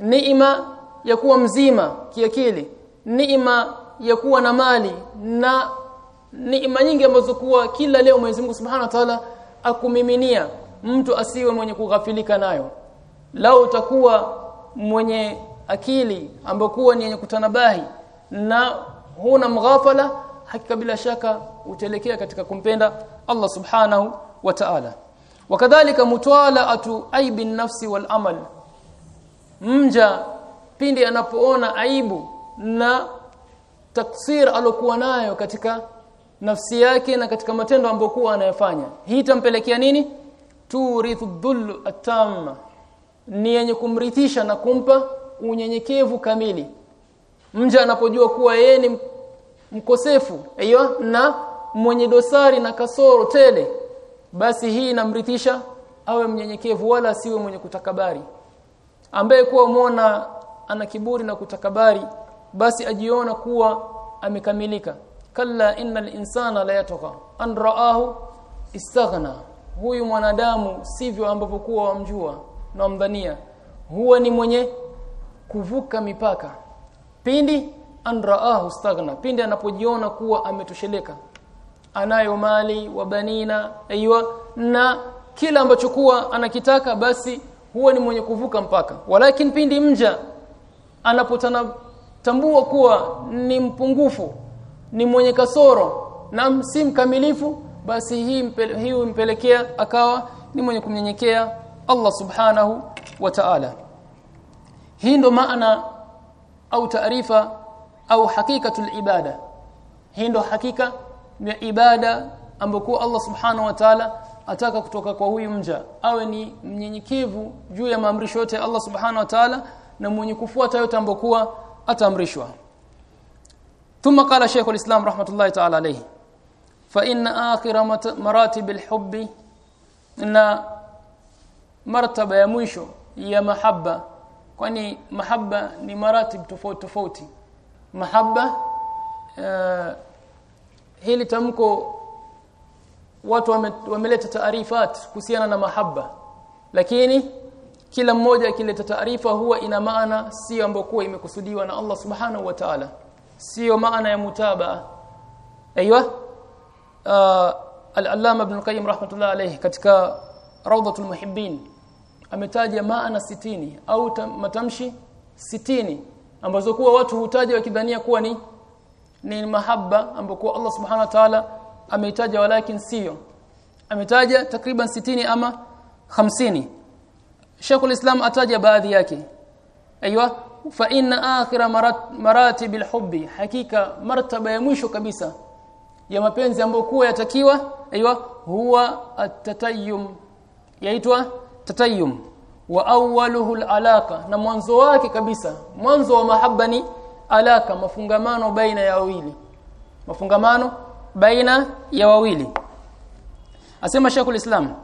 Neema ya kuwa mzima kiakili. Neema ya kuwa na mali na neema nyingi ambazo kuwa kila leo Mwenyezi Mungu Subhanahu wa Ta'ala akumiminia mtu asiwe mwenye kughafilika nayo. Lao utakuwa mwenye akili ambokuwa ni yenye kutanabahi na huna mghafala hakika bila shaka utelekea katika kumpenda Allah Subhanahu wa Ta'ala. Wakadhalika mutwalaatu aibi nafsi wal amal. Mja pindi anapoona aibu na taksir alokuwa nayo katika nafsi yake na katika matendo ambayo kuwa anayofanya hii itampelekea nini? Turithu dhull atamma ni yenye kumrithisha na kumpa unyenyekevu kamili. Mja anapojua kuwa yeye ni mkosefu aiyo na mwenye dosari na kasoro tele basi hii inamrithisha awe mnyenyekevu wala asiwe mwenye kutakabari. Ambaye kuwa muona ana kiburi na kutakabari basi ajiona kuwa amekamilika kalla innal insana la yatgha. An raahu istaghna. Huyu mwanadamu sivyo ambapo kuwa wamjua na mdhania huwa ni mwenye kuvuka mipaka. Pindi an raahu istaghna. Pindi anapojiona kuwa ametosheleka. Anayo mali wabanina aiywa na kila ambacho kuwa anakitaka basi huwa ni mwenye kuvuka mpaka. Walakin pindi mja anapotambua kuwa ni mpungufu ni mwenye kasoro na si mkamilifu basi hii mpele, hii mpelekea akawa ni mwenye kumnyenyekea Allah subhanahu wa ta'ala. Hii ndo maana au taarifa au hakikatul ibada. Hii ndo hakika ya ibada ambayo Allah subhanahu wa ta'ala ataka kutoka kwa huyu mja. Awe ni mnyenyekevu juu ya maamrisho yote Allah subhanahu wa ta'ala na mwenye kufuata yote ambokuwa ataamrishwa ثم قال شيخ الإسلام رحمة الله تعالى عليه فإن آخر مراتب الحب إن مرتبة ya mwisho ya mahaba kwani mahaba ni maratib tofauti tofauti mahaba uh, hili tamko watu wameleta taarifat kuhusiana na mahaba lakini kila mmoja akileta taarifa huwa ina maana sio ambayo kuwa imekusudiwa na Allah subhanahu wa ta'ala sio maana ya mutaba. Aiywa uh, al-allama ibn qayyim rahmatullah alayhi katika rawdatul muhibbin ametaja maana sitini au matamshi sitini ambazo kuwa watu hutaja wakidhania kuwa ni ni mahaba ambapo Allah subhanahu wa ta'ala ameitaja walakin sio. Ametaja takriban sitini ama hamsini. Sheikhul Islam ataja baadhi yake. Aiywa fa inna akhira marat, maratib alhubbi hakika martaba ya mwisho kabisa ya mapenzi ambayo kuwa yatakiwa aiywa huwa at-tatayyum. Yaitwa tatayum wa awwaluhu alaka na mwanzo wake kabisa. Mwanzo wa mahaba ni alaka mafungamano baina ya wawili. Mafungamano baina ya wawili. Asema Sheikhul Islam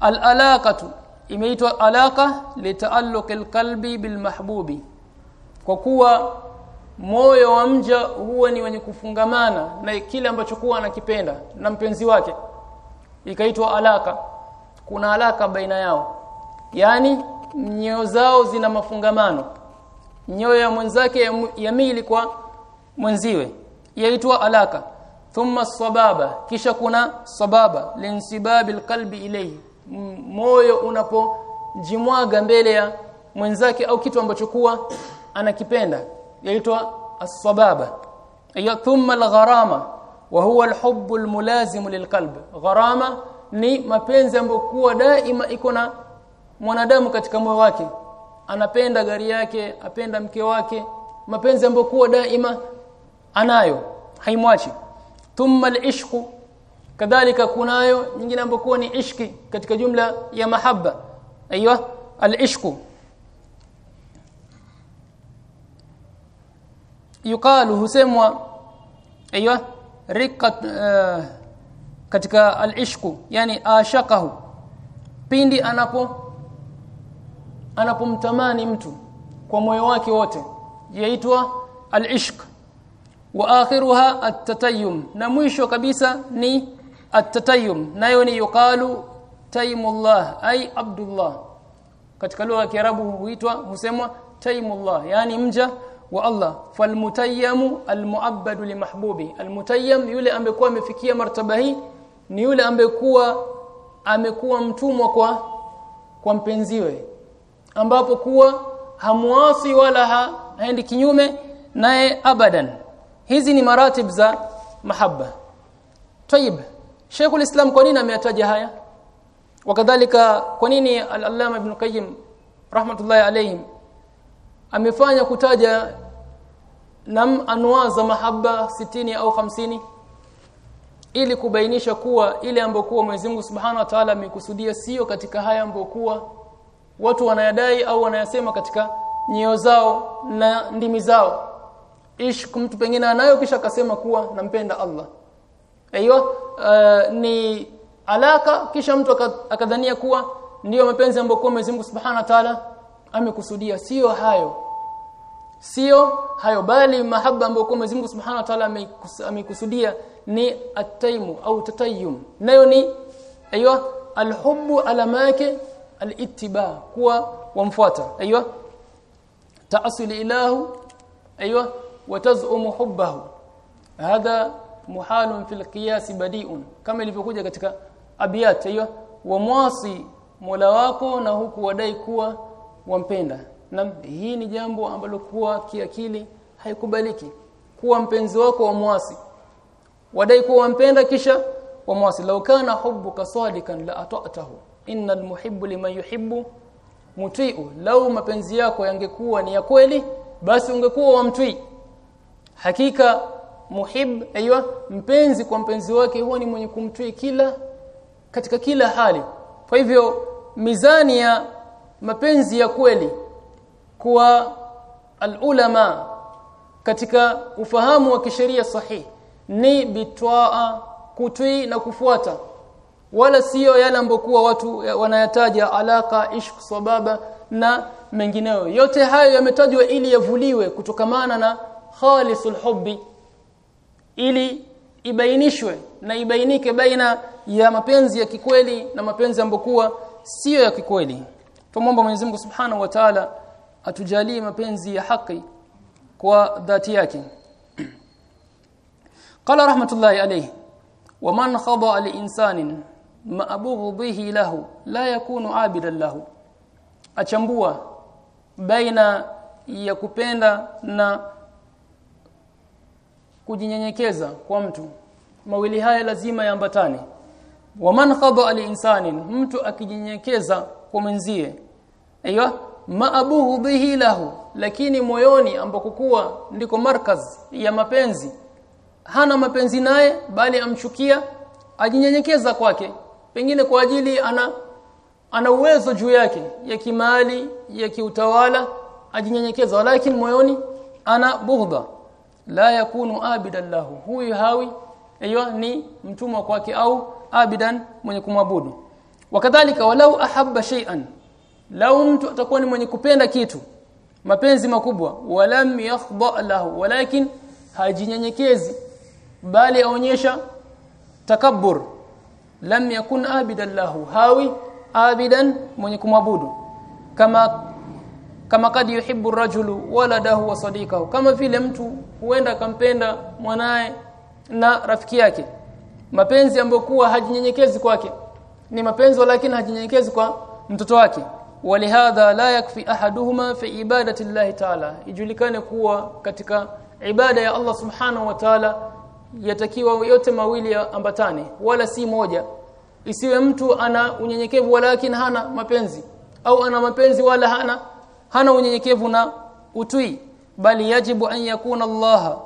al-alaqatu imeitwa alaka litaalluq bil bilmahbubi kwa kuwa moyo wa mja huwa ni wenye kufungamana na kile ambacho kuwa anakipenda na mpenzi wake. Ikaitwa alaka. Kuna alaka baina yao. Yani nyoyo zao zina mafungamano. Nyoyo ya mwenzake ya, mili kwa mwenziwe. Yaitwa alaka. Thumma sababa. Kisha kuna sababa. Linsibabil qalbi ilayhi. Moyo unapojimwaga mbele ya mwenzake au kitu ambacho kuwa anakipenda yaitwa as-sababa. Ya thumma al-gharama wa huwa al-hubb al-mulazim lilqalb. Gharama ni mapenzi ambayo kuwa daima iko na mwanadamu katika moyo wake. Anapenda gari yake apenda mke wake mapenzi ambayo kuwa daima anayo haimwachi. Thumma al-ishqu kadhalika kunayo nyingine ambayo ni ishki katika jumla ya mahabba aiywa al-ishqu yuqalu husemwa aiywa riqat uh, katika al-ishqu yani ashaqahu. Pindi anapo anapomtamani mtu kwa moyo wake wote yaitwa al-ishq. Wa akhiruha at-tatayum na mwisho kabisa ni at-tatayum nayo ni yuqalu taymullah ay abdullah. Katika lugha ya kiarabu huitwa husemwa taymullah yani mja wa Allah falmutayyamu almuabbadu limahbubi. Almutayyam yule ambekuwa amefikia martaba hii ni yule ambekuwa amekuwa mtumwa kwa kwa mpenziwe ambapo kuwa hamuasi wala ha, haendi kinyume naye abadan. Hizi ni maratib za mahabba tayib Sheikh Islam kwa nini ameyataja haya? Wakadhalika kwa nini al-Allama Ibn Qayyim rahmatullahi alayhim amefanya kutaja nam anwa za mahaba sitini au hamsini ili kubainisha kuwa ile ambayo kwa Mwenyezi Mungu Subhanahu wa Ta'ala amekusudia sio katika haya ambayo kwa watu wanayadai au wanayasema katika nyoyo zao na ndimi zao. Ish mtu pengine anayo kisha akasema kuwa nampenda Allah. Aiyo uh, ni alaka kisha mtu akadhania kuwa ndiyo mapenzi ambayo kwa Mwenyezi Mungu Subhanahu wa Ta'ala amekusudia. Sio hayo. Sio hayo bali mahaba ambayo kwa Mwenyezi Mungu Subhanahu wa Ta'ala amekusudia ni ataimu au tatayum nayo ni aiyo alhubbu alama yake alittiba kuwa wamfuata. Aiyo ta'asul ilahu aiyo watazumu hubbahu. Hadha muhalun fil qiyas badi'un. Kama ilivyokuja katika abiyat aiyo wamwasi Mola wako na huku wadai kuwa wampenda. Na hii ni jambo ambalo kuwa kiakili haikubaliki. Kuwa mpenzi wako wa mwasi. Wadai kuwa wampenda kisha wa mwasi. Law kana hubbuka sadikan la ata'tahu. Innal muhibbu liman yuhibbu muti'u. Lau mapenzi yako yangekuwa ni ya kweli basi ungekuwa wamtwi hakika muhib aiywa mpenzi kwa mpenzi wake huwa ni mwenye kumtii kila katika kila hali. Kwa hivyo mizani ya mapenzi ya kweli kuwa alulama katika ufahamu wa kisheria sahihi ni bitwaa kutwi na kufuata. Wala sio yale ambokuwa watu wanayataja alaka ishq sababa na mengineyo. Yote hayo yametajwa ili yavuliwe kutokamana na khalisul hubbi ili ibainishwe na ibainike baina ya mapenzi ya kikweli na mapenzi ambokuwa sio ya kikweli tumomba Mwenyezi Mungu Subhanahu wa Ta'ala atujalie mapenzi ya haki kwa dhati yake. Qala rahmatullahi alayhi waman khada li insanin ma'bughihi lahu la yakunu abidan lahu. Achambua baina ya kupenda na kujinyenyekeza kwa mtu. Mawili haya lazima yaambatane. Waman khada li insanin mtu akijinyenyekeza kwa mwenzie. Aiyo maabuhu bihi lahu lakini moyoni ambako kuwa ndiko markaz ya mapenzi. Hana mapenzi naye bali amchukia ajinyenyekeza kwake. Pengine kwa ajili ana ana uwezo juu yake ya kimali ya kiutawala ajinyenyekeza. Lakini moyoni ana bughdha la yakunu abidan lahu. Huyu hawi aiyo ni mtumwa kwake au abidan mwenye kumwabudu wakadhalika walau ahabba shay'an lau mtu atakuwa ni mwenye kupenda kitu mapenzi makubwa walam yakhda lahu walakin hajinyenyekezi bali aonyesha takabbur lam yakun abidan lahu hawi abidan mwenye kumwabudu. Kama kama kadi yuhibbu rajulu waladahu wa sadiqahu kama vile mtu huenda akampenda mwanae na rafiki yake mapenzi ambayo kuwa hajinyenyekezi kwake ni mapenzi lakini hajinyenyekezi kwa mtoto wake. Walihadha la yakfi ahaduhuma fi ibadati llahi ta'ala. Ijulikane kuwa katika ibada ya Allah subhanahu wa ta'ala yatakiwa yote mawili ambatane wala si moja. Isiwe mtu ana unyenyekevu walakini hana mapenzi au ana mapenzi wala hana hana unyenyekevu na utui. Bali yajibu an yakuna Allah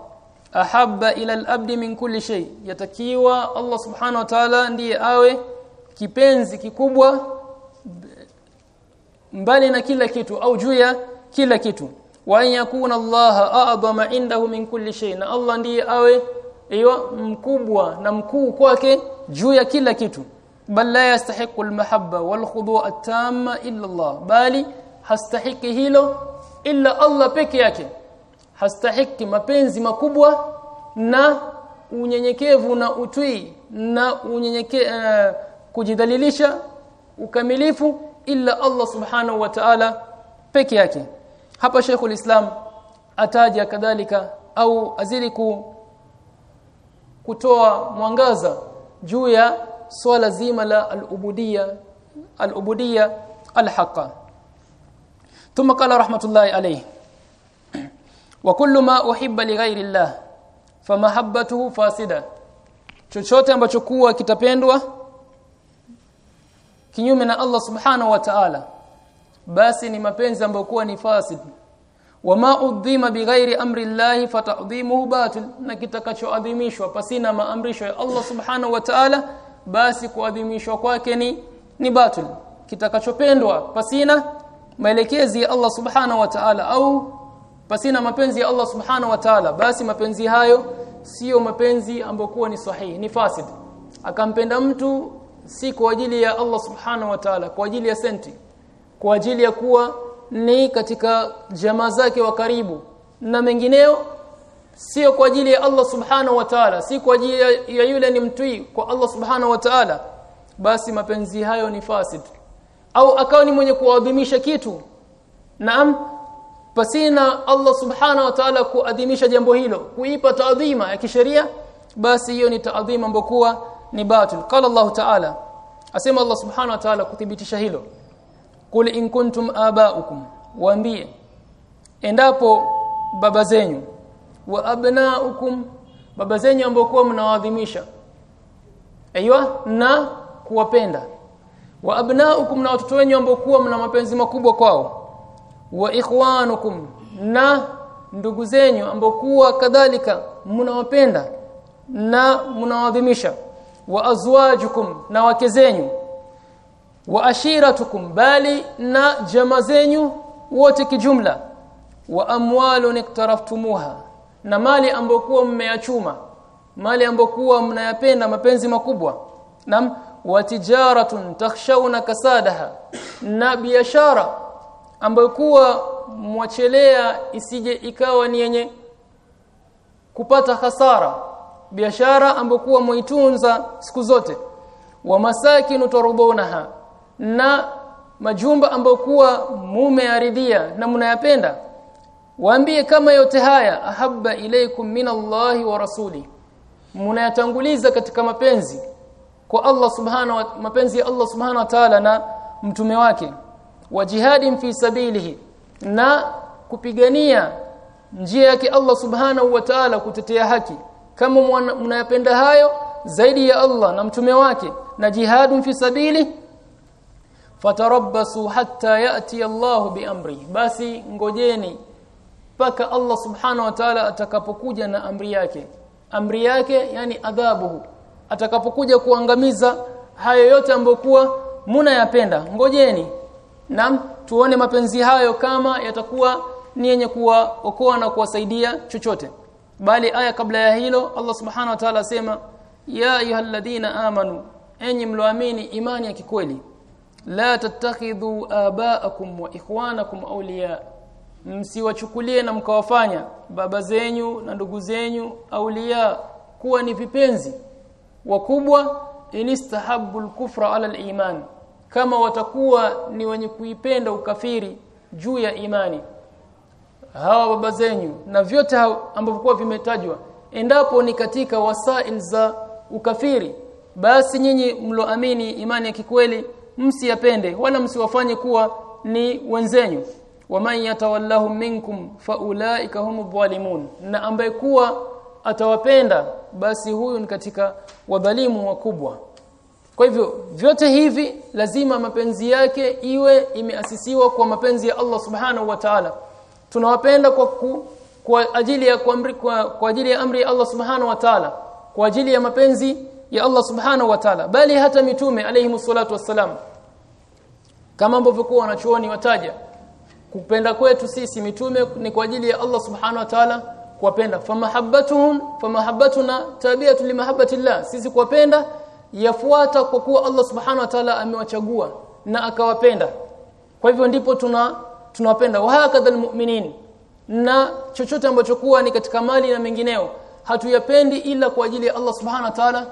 ahabba ila al-abdi min kulli shay. Yatakiwa Allah subhanahu wa ta'ala ndiye awe kipenzi kikubwa mbali na kila kitu au juu ya kila kitu. Wa yakuna Allah a'dama indahu min kulli shay. Na Allah ndiye awe iyo mkubwa na mkuu kwake juu ya kila kitu. Bal la yastahiqu almahabba walkhudu' at-tamma illa Allah. Bali hastahiki hilo illa Allah peke yake. Hastahiki mapenzi makubwa na unyenyekevu na utwi na unyenyeke uh, kujidhalilisha ukamilifu illa Allah subhanahu wa ta'ala peke yake. Hapa Sheikhul Islam ataja kadhalika au azidi ku kutoa mwangaza juu ya swala zima la al-ubudiyya al-ubudiyya al-haqqa. Thumma qala rahmatullahi alayhi wa kullu ma uhibba li ghayri Allah famahabbatuhu fasida. Chochote ambacho kuwa kitapendwa kinyume na Allah subhanahu wa ta'ala basi ni mapenzi ambayo kuwa ni fasid wama udhima bighairi amri llahi fatadhimuhu batil na kitakachoadhimishwa pasina maamrisho ya Allah subhanahu wa ta'ala basi kuadhimishwa kwake ni ni batil. Kitakachopendwa pasina maelekezi ya Allah subhanahu wa ta'ala au pasina mapenzi ya Allah subhanahu wa ta'ala basi mapenzi hayo sio mapenzi ambayo kuwa ni sahihi ni fasid akampenda mtu si kwa ajili ya Allah subhanahu wa ta'ala kwa ajili ya senti kwa ajili ya kuwa ni katika jamaa zake wa karibu na mengineo sio kwa ajili ya Allah subhanahu wa ta'ala si kwa ajili ya yule ni mtui kwa Allah subhanahu wa ta'ala basi mapenzi hayo ni fasid. Au akawa ni mwenye kuadhimisha kitu naam pasina Allah subhanahu wa ta'ala kuadhimisha jambo hilo kuipa taadhima ya kisheria basi hiyo ni taadhima ambokuwa ni batil. Qala Allah ta'ala asema Allah subhanahu wa ta'ala kuthibitisha hilo. Qul in kuntum aba'ukum waambie endapo baba zenyu wa abna'ukum baba zenyu ambao kwa mnawaadhimisha aiywa na kuwapenda wa abna'ukum na watoto wenu ambao kwa mna mapenzi makubwa kwao wa ikhwanukum na ndugu zenyu ambao kuwa kadhalika mnawapenda na mnawaadhimisha wa azwajukum na wake zenyu wa ashiratukum bali na jamaa zenyu wote kijumla wa amwalun iktaraftumuha na mali ambokuwa mmeyachuma mali ambokuwa mnayapenda mapenzi makubwa nam wa tijaratun takhshawna kasadaha na biashara ambayo kuwa mwachelea isije ikawa ni yenye kupata hasara biashara ambokuwa muitunza siku zote. Wa masakinu tarudunaha na majumba ambokuwa mumearidhia na mnayapenda waambie kama yote haya ahabba ilaikum min Allahi wa rasuli. Mnayatanguliza katika mapenzi kwa Allah subhanahu wa mapenzi ya Allah subhanahu wa ta'ala na mtume wake. Wa jihadin fi sabilihi. Na kupigania njia yake Allah subhanahu wa ta'ala kutetea haki kama mnayapenda hayo zaidi ya Allah na mtume wake na jihadun fi sabili fatarabbasu hatta yati Allah biamri basi ngojeni paka Allah subhanahu wa ta'ala atakapokuja na amri yake. Amri yake yani adhabu atakapokuja kuangamiza hayo yote ambokuwa mnayapenda ngojeni. Na tuone mapenzi hayo kama yatakuwa ni yenye kuwaokoa na kuwasaidia chochote bali aya kabla ya hilo Allah subhanahu wa ta'ala asema ya ayyuhalladhina amanu enyi mloamini imani ya kikweli la tattakhidhu aba'akum wa ikhwanakum awliya msiwachukulie na mkawafanya baba zenyu na ndugu zenyu awliya kuwa ni vipenzi wakubwa inistahabbu al-kufra ala al-iman kama watakuwa ni wenye kuipenda ukafiri juu ya imani hawa baba zenyu na vyote ambavyo kwa vimetajwa endapo ni katika wasail za ukafiri basi nyinyi mloamini imani ya kikweli msiyapende wala msiwafanye kuwa ni wenzenyu. Waman yatawallahu minkum faulaika humu dhalimun na ambaye kuwa atawapenda basi huyu ni katika wadhalimu wakubwa. Kwa hivyo vyote hivi lazima mapenzi yake iwe imeasisiwa kwa mapenzi ya Allah subhanahu wa ta'ala tunawapenda kwa ku, kwa ajili ya kuamri, kwa, kwa ajili ya amri ya Allah subhanahu wa ta'ala kwa ajili ya mapenzi ya Allah subhanahu wa ta'ala. Bali hata mitume alayhi salatu wassalam kama ambavyo kwa wanachuoni wataja kupenda kwetu sisi mitume ni kwa ajili ya Allah subhanahu wa ta'ala kuwapenda. Famahabbatuhum famahabbatuna tabi'atu limahabbatillah sisi kuwapenda yafuata kwa kuwa Allah subhanahu wa ta'ala amewachagua na akawapenda. Kwa hivyo ndipo tuna tunawapenda. Wa hakadha almu'minin na chochote ambacho kuwa ni katika mali na mengineo hatuyapendi ila kwa ajili ya Allah subhanahu wa ta'ala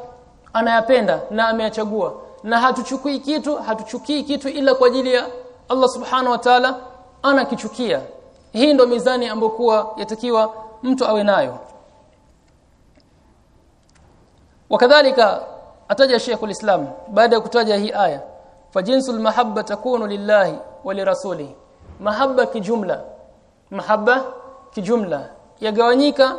anayapenda na ameachagua. Na hatuchukui kitu hatuchukii kitu ila kwa ajili ya Allah subhanahu wa ta'ala anakichukia. Hii ndo mizani ambayo kuwa yatakiwa mtu awe nayo. Wakadhalika ataja Sheikh ulislam baada ya kutaja hii aya fajinsul mahabba takunu lillahi wa lirasuli mahabba kijumla. Mahaba kijumla. Yagawanyika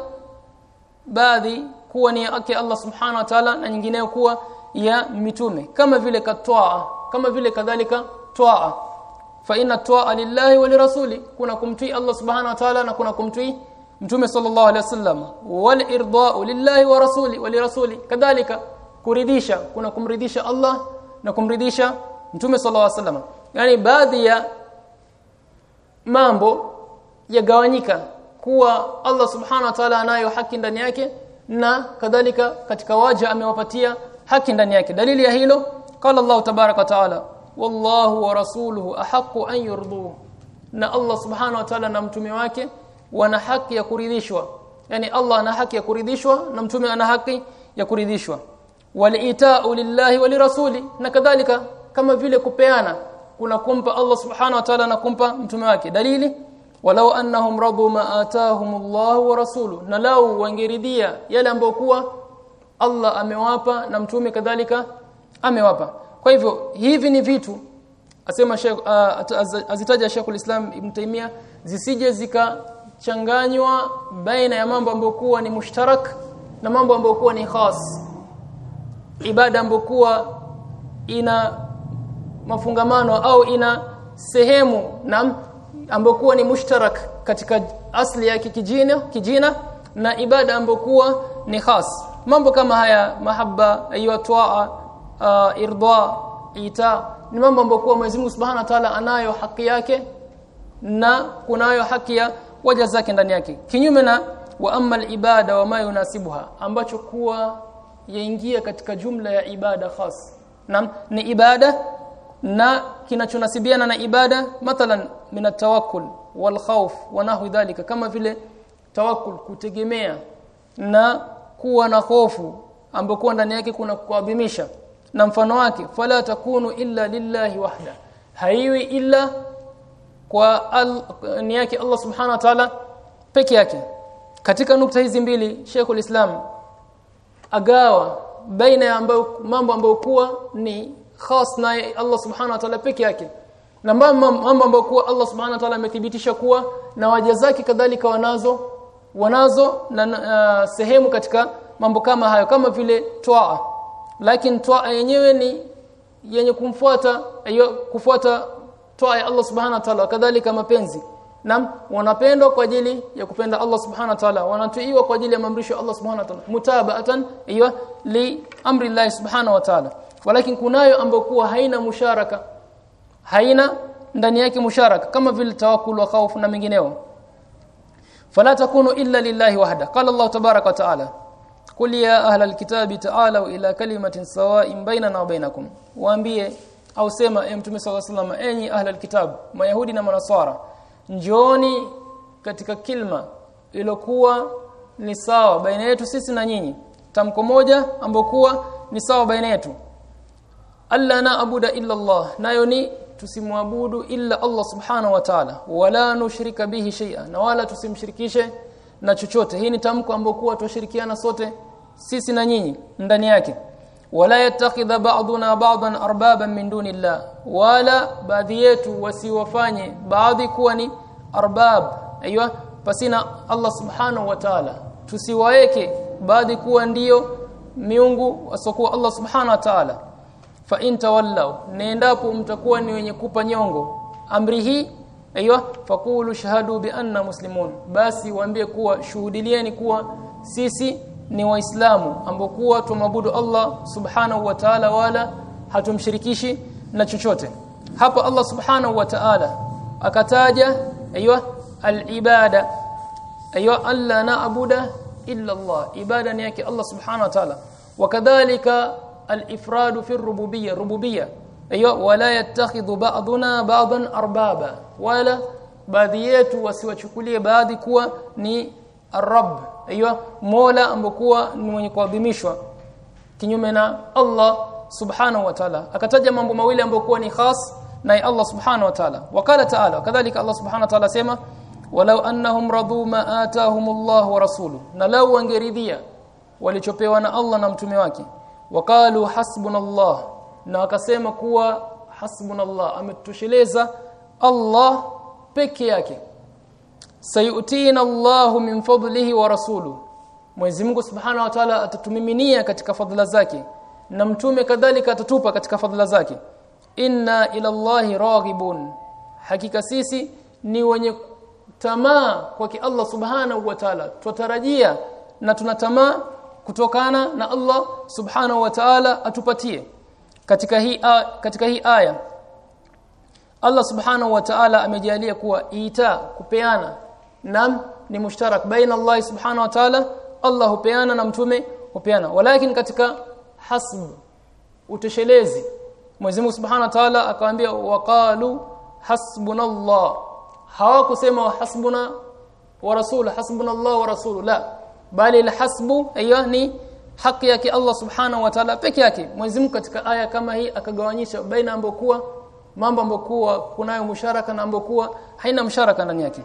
baadhi kuwa ni yake Allah subhanahu wa ta'ala na nyingineyo kuwa ya mitume. Kama vile katwaa kama vile kadhalika twaa. Fa inna twaa lillahi wa lirasuli. Kuna kumtii Allah subhanahu wa ta'ala na kuna kumtii mtume sallallahu alaihi wasallam wal irda'u lillahi wa rasuli wa lirasuli. Kadhalika kuridhisha. Kuna kumridhisha Allah na kumridhisha mtume sallallahu alaihi wasallam yani baadhi ya mambo yagawanyika kuwa Allah subhana wa ta'ala anayo haki ndani yake na kadhalika katika waja amewapatia haki ndani yake. Dalili ya hilo qala Allah tabaraka taala wallahu wa rasuluhu ahqqu an yurduhu. Na Allah subhana wa ta'ala na mtume wake wana haki ya kuridhishwa. Yani Allah ana haki ya kuridhishwa na mtume ana haki ya kuridhishwa. Walita'u lillahi wa lirasuli na kadhalika kama vile kupeana kuna kumpa Allah subhanahu wa ta'ala na kumpa mtume wake. Dalili? Walau annahum radu ma atahum Allah wa rasulu. Na lau wangeridhia yale ambayo kuwa Allah amewapa na mtume kadhalika amewapa. Kwa hivyo hivi ni vitu asema Sheikh uh, azitaja Sheikhul Islam Ibn Taymiyyah zisije zikachanganywa baina ya mambo ambayo kuwa ni mushtarak na mambo ambayo kuwa ni khas. Ibada ambayo kuwa ina mafungamano au ina sehemu na ambokuwa ni mushtarak katika asli yake kijina kijina na ibada ambokuwa ni khas. Mambo kama haya mahabba aywa twaa uh, irda ita ni mambo ambokuwa Mwenyezi Mungu Subhanahu wa Ta'ala anayo haki yake na kunayo haki ya waja zake ndani yake. Kinyume na wa amma ibada wa ma yunasibuha ambacho kuwa yaingia katika jumla ya ibada khas. Na ni ibada na kinachonasibiana na ibada mathalan min atawakkul wal khawf wa nahwi dhalika kama vile tawakkul kutegemea na kuwa na hofu ambapo ndani yake kuna kuadhimisha. Na mfano wake fala takunu illa lillahi wahda. Haiwi illa kwa al, ni yake Allah subhanahu wa ta'ala peke yake. Katika nukta hizi mbili Sheikhul Islam agawa baina ya ambayo mambo ambayo kuwa ni khas na Allah subhanahu wa ta'ala peke yake. Na mambo ambayo kuwa Allah subhanahu wa ta'ala amethibitisha kuwa na waja zake kadhalika wanazo wanazo na uh, sehemu katika mambo kama hayo kama vile twaa. Lakini twaa yenyewe ni yenye kumfuata ayo, kufuata twaa ya Allah subhanahu wa ta'ala kadhalika mapenzi. Naam wanapendwa kwa ajili ya kupenda Allah subhanahu wa ta'ala wanatuiwa kwa ajili ya amrisho Allah subhanahu wa ta'ala mutaba'atan li amri Allah subhanahu wa ta'ala walakin kunayo ambayo kuwa haina musharaka. Haina ndani yake musharaka kama vile tawakkul wa khawf na mengineo. Fala takunu illa lillahi wahda. Qala Allah tabaraka wa ta'ala qul ya ahla alkitabi ta'alu ila kalimatin sawa'in bainana wa bainakum. Waambie au sema e mtume sallallahu alayhi wasallam enyi ahla alkitab mayahudi na manasara njooni katika kilma ilokuwa ni sawa baina yetu sisi na nyinyi. Tamko moja ambokuwa ni sawa baina yetu alla na'budu abuda illa Allah. Nayo ni tusimwabudu illa Allah subhanahu wa ta'ala. Wala nushrika bihi shay'a na wala tusimshirikishe na chochote. Hii ni tamko ambapo kwa tushirikiana sote sisi na nyinyi ndani yake. Wala yattakhidha ba'duna ba'dan arbaban min dunillah. Wala baadhi yetu wasiwafanye baadhi kuwa ni arbab. Aiywa pasina Allah subhanahu wa ta'ala. Tusiwaeke baadhi kuwa ndiyo miungu wasokuwa Allah subhanahu wa ta'ala fa in tawallaw mtakuwa ni wenye kupa nyongo. Amri hii aiywa faqulu shahadu bi anna muslimun. Basi waambie kuwa shuhudilieni kuwa sisi ni waislamu ambao kuwa Allah subhanahu wa ta'ala wala hatumshirikishi na chochote. Hapa Allah subhanahu wa ta'ala akataja aiywa al-ibada. Aiywa alla na'budu illa Allah. Ibada ni yake Allah subhanahu wa ta'ala. Wakadhalika al-ifrad fi ar-rububiyyah rububiyyah aiywa wala yattakhidhu ba'duna ba'dan arbaba. Wala baadhi yetu wasiwachukulie baadhi kuwa ni ar-rabb. Aiywa mola ambokuwa ni mwenye kuadhimishwa. Kinyume na Allah subhanahu wa ta'ala. Akataja mambo mawili ambokuwa ni khas na Allah subhanahu wa ta'ala. Wakala ta'ala kadhalika Allah subhanahu wa ta'ala sema walau annahum radu ma atahumullah wa rasuluhu. Na lau wangeridhia walichopewa na Allah na mtume wake wakalu hasbunallah. Na wakasema kuwa hasbunallah ametosheleza Allah peke yake. Sayutina Allahu min fadlihi wa rasulu Mwenyezi Mungu Subhanahu wa Ta'ala atatumiminia katika fadhila zake na mtume kadhalika atatupa katika fadhila zake. Inna ila Allahi raghibun. Hakika sisi ni wenye tamaa kwa Allah Subhanahu wa Ta'ala. Tutarajia na tunatamaa kutokana na Allah Subhanahu wa Ta'ala atupatie. Katika hii katika hii aya Allah Subhanahu wa Ta'ala amejalia kuwa ita kupeana nam ni mushtarak baina Allah Subhanahu wa Ta'ala. Allah hupeana na mtume hupeana. Walakin katika hasb utoshelezi Mwenyezi Mungu Subhanahu wa Ta'ala akawaambia waqalu hasbunallah hawakusema hasbuna wa rasul hasbunallah wa rasul. La bali alhasbu hiyo ni haki yake Allah Subhanahu wa Ta'ala peke yake. Mwenyezi Mungu katika aya kama hii akagawanyisha baina ambokuwa mambo ambokuwa kunayo musharaka na ambokuwa haina msharaka ndani yake.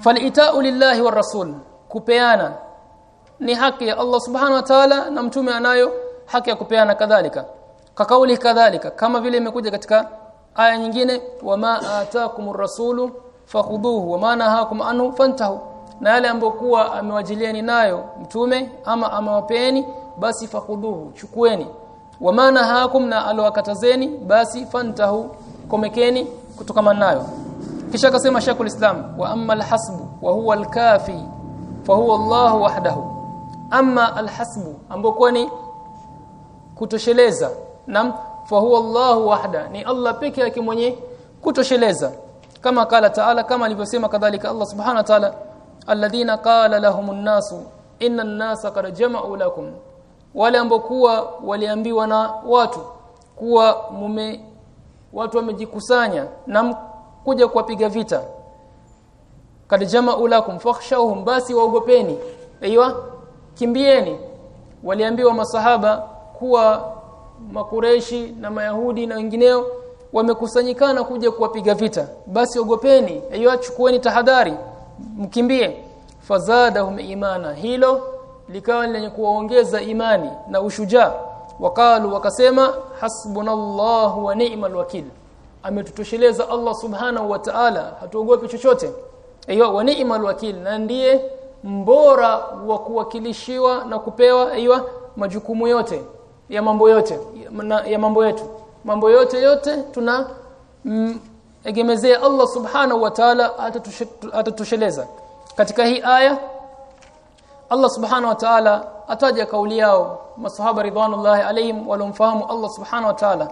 Falita'u lillahi war kupeana ni haki ya Allah subhanahu wa ta'ala na mtume anayo haki ya kupeana kadhalika. Kakauli kadhalika kama vile imekuja katika aya nyingine wama ataakumur rasulu fakhuduhu wama nahakum anhu fantahu na yale ambokuwa amewajilieni nayo mtume ama amewapeni basi fakhuduhu chukueni. Wamana hakum na alowakatazeni basi fantahu komekeni kutokana nayo. Kisha akasema Shaykhul Islam wa amma alhasbu wa huwa alkafi fa huwa Allah wahdahu. Amma alhasbu ambokuwa ni kutosheleza nam fa huwa Allah wahda ni Allah peke yake mwenye kutosheleza. Kama kala taala kama alivyosema kadhalika Allah subhanahu wa ta'ala alladhina qala lahumun nasu inna an-nasa qad jama'u lakum. Wale ambokuwa waliambiwa na watu kuwa mume watu wamejikusanya na kuja kuwapiga vita kad jama'u lakum fakhshawhum basi waogopeni. Aiywa kimbieni. Waliambiwa masahaba kuwa makureshi na mayahudi na wengineo wamekusanyikana kuja kuwapiga vita. Basi ogopeni. Aiywa chukueni tahadhari mkimbie. Fazadahum imana. Hilo likawa lenye kuwaongeza imani na ushujaa. Wakalu wakasema hasbunallahu wa ni'mal wakil. Ametutosheleza Allah subhanahu wa ta'ala hatuogopi chochote. Aiyo wa ni'mal wakil na ndiye mbora wa kuwakilishiwa na kupewa aiyo majukumu yote ya mambo yote ya, mambo yetu. Mambo yote yote tuna mm, egemezea Allah subhanahu wa ta'ala atatosheleza. Katika hii aya Allah subhanahu wa ta'ala ataja kauli yao. Masahaba ridwanullahi alayhim walomfahamu Allah subhanahu wa ta'ala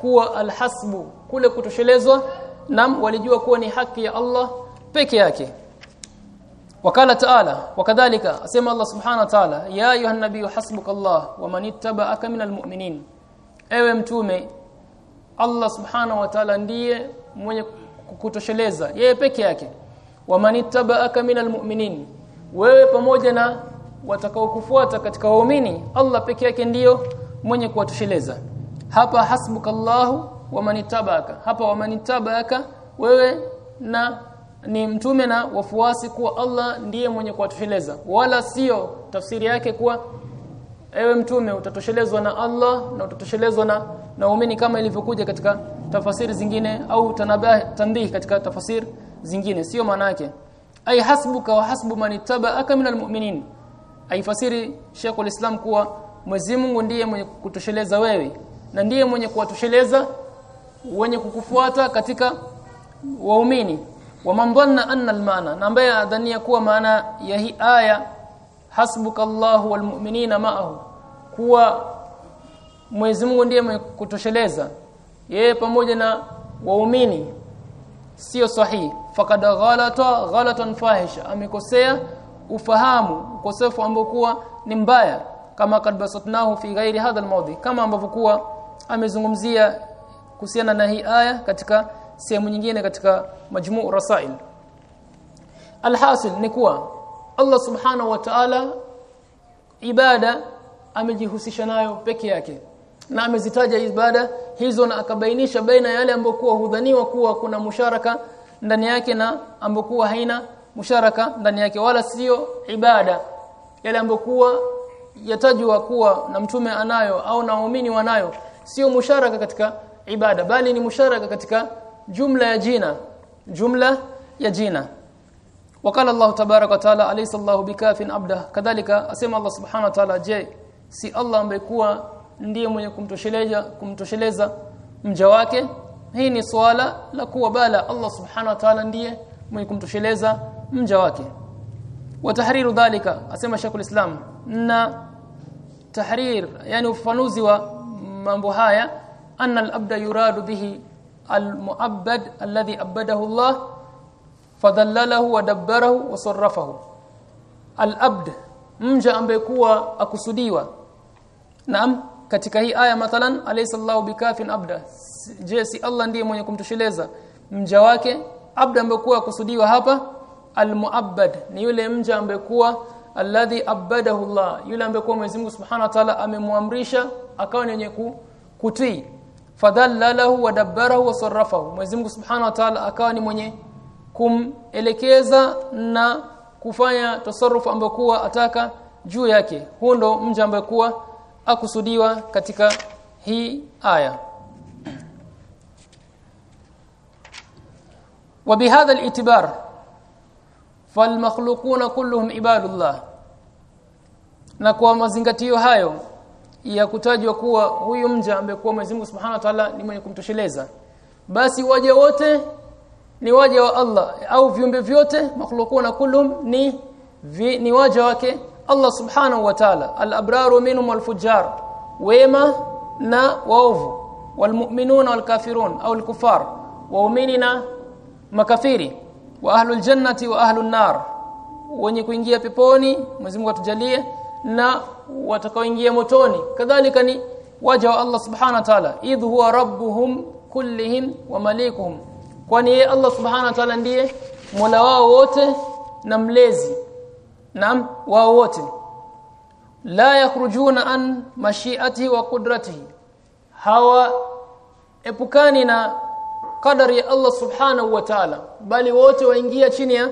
kuwa alhasbu kule kutoshelezwa nam walijua kuwa ni haki ya Allah peke yake. Wakala ta'ala wakadhalika asema Allah subhanahu wa ta'ala ya ayuhan nabiyyu hasbukallah wa manittaba'aka minal mu'minin. Ewe mtume Allah subhanahu wa ta'ala ndiye mwenye kutosheleza yeye peke yake. Wa man minal mu'minin wewe pamoja na watakaokufuata katika waumini Allah peke yake ndiyo mwenye kuwatosheleza. Hapa hasbukallahu wa manitabaka hapa wa manitabaka wewe na ni mtume na wafuasi kuwa Allah ndiye mwenye kuwatosheleza. Wala sio tafsiri yake kuwa ewe mtume utatoshelezwa na Allah na utatoshelezwa na na waumini kama ilivyokuja katika tafasiri zingine au tanabah katika tafasiri zingine. Sio maana yake. Ay hasbuka wa hasbu man ittaba'aka minal mu'minin. Aifasiri Sheikh islam kuwa Mwenyezi Mungu ndiye mwenye kutosheleza wewe na ndiye mwenye kuwatosheleza wenye kukufuata katika waumini. Wa man dhanna anna al-maana na ambaye adhania kuwa maana ya hii aya hasbukallahu walmu'minina ma'ahu kuwa Mwenyezi Mungu ndiye mwenye kutosheleza. Yeye pamoja na waumini sio sahihi. Faqad ghalata ghalatan fahisha amekosea ufahamu ukosefu ambao kuwa ni mbaya kama kad basatnahu fi ghairi hadha almawdi kama ambavyo kuwa amezungumzia kuhusiana na hii aya katika sehemu nyingine katika majmuu rasail. Alhasil ni kuwa Allah subhanahu wa ta'ala ibada amejihusisha nayo peke yake. Na amezitaja ibada hizo na akabainisha baina yale ambokuwa hudhaniwa kuwa kuna musharaka ndani yake na ambokuwa haina musharaka ndani yake wala sio ibada. Yale ambokuwa yatajwa kuwa na mtume anayo au na waumini wanayo sio musharaka katika ibada bali ni musharaka katika jumla ya jina jumla ya jina wakala Allah tabaraka wa taala alaysa Allahu bikafin abda kadhalika asema Allah subhanahu wa si Allah ambekuwa ndiye mwenye kumtosheleza kumtosheleza mja wake? Hii ni swala la kuwa bala Allah subhanahu wa taala ndiye mwenye kumtosheleza mja wake. Wa tahriru dhalika asema Sheikhul Islam na tahrir yani ufafanuzi wa mambo haya anna al-abda yuradu bihi al-mu'abbad alladhi abadahu Allah fadhallalahu wa dabbarahu wa sarrafahu. Al-abd mja ambaye akusudiwa. Naam katika hii aya mathalan alaysa Allahu bikafin abda. Je si Allah ndiye mwenye kumtosheleza? Mja wake abda ambaye akusudiwa hapa al-mu'abbad ni yule mja ambaye alladhi abadahu Allah yule ambaye Mwenyezi Mungu Subhanahu wa Ta'ala amemwamrisha akawa mwenye kutii. Fadhallalahu wa dabbarahu wa sarrafahu. Mwenyezi Mungu Subhanahu wa Ta'ala akawa ni mwenye kumelekeza na kufanya tasarrufu ambayo kuwa ataka juu yake huo ndo mja ambaye kuwa akusudiwa katika hii aya وبهذا الاعتبار فالمخلوقون كلهم عباد الله na kwa mazingatio hayo ya kutajwa kuwa huyu mja ambaye kuwa Mwenyezi Mungu Subhanahu wa Ta'ala ni mwenye kumtosheleza basi waja wote ni waja wa Allah. Au viumbe vyote makhlukuna kullum ni vi, ni waja wake Allah Subhanahu wa Ta'ala. Al-abraru minhum wal-fujjar. Wema na waovu. Walmu'minuna walkafirun. Au al-kufar waumini makafiri. Wa ahlul jannati wa ahlun nar. Wenye kuingia peponi Mwenyezi Mungu atujalie na watakaoingia motoni. Kadhalika ni waja wa Allah subhanahu wa ta'ala. Idh huwa rabbuhum kullihim wa malikuhum kwani yeye Allah subhanahu wa ta'ala ndiye mola wao wote na mlezi naam wao wote. La yakhrujuna an mashi'atihi wa qudratihi. Hawa epukani na kadari ya Allah subhanahu wa ta'ala. Bali wote waingia chini ya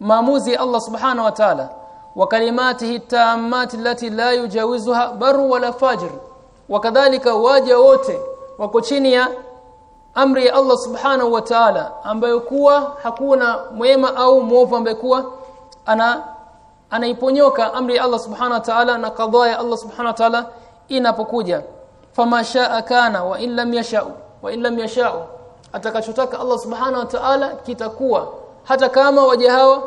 maamuzi ya Allah subhanahu wa ta'ala. Wa kalimatihi tammati allati la yujawizuha baru wala fajir wakadhalika waja wote wako chini ya amri ya Allah subhanahu wa ta'ala ambayo kuwa hakuna mwema au mwovu ambaye kuwa ana anaiponyoka amri ya Allah subhanahu wa ta'ala na kadhaa ya Allah subhanahu wa ta'ala inapokuja. Fama shaa kana wa in lam yashau wa in lam yashau. Atakachotaka Allah subhanahu wa ta'ala kitakuwa. Hata kama waja hawa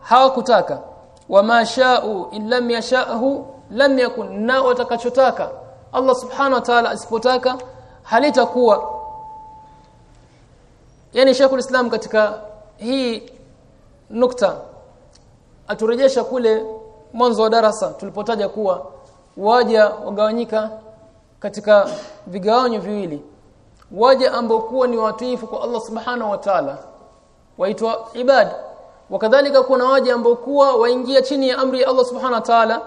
hawakutaka. Wama sha'u in lam yasha'hu lam yakun. Na watakachotaka Allah subhanahu wa ta'ala asipotaka halitakuwa yani Sheikh Islam katika hii nukta aturejesha kule mwanzo wa darasa tulipotaja kuwa waja wagawanyika katika vigawanyo viwili. Waja ambao kuwa ni watiifu kwa Allah subhanahu wa ta'ala waitwa ibad. Wakadhalika kuna waja ambao kuwa waingia chini ya amri ya Allah subhanahu wa ta'ala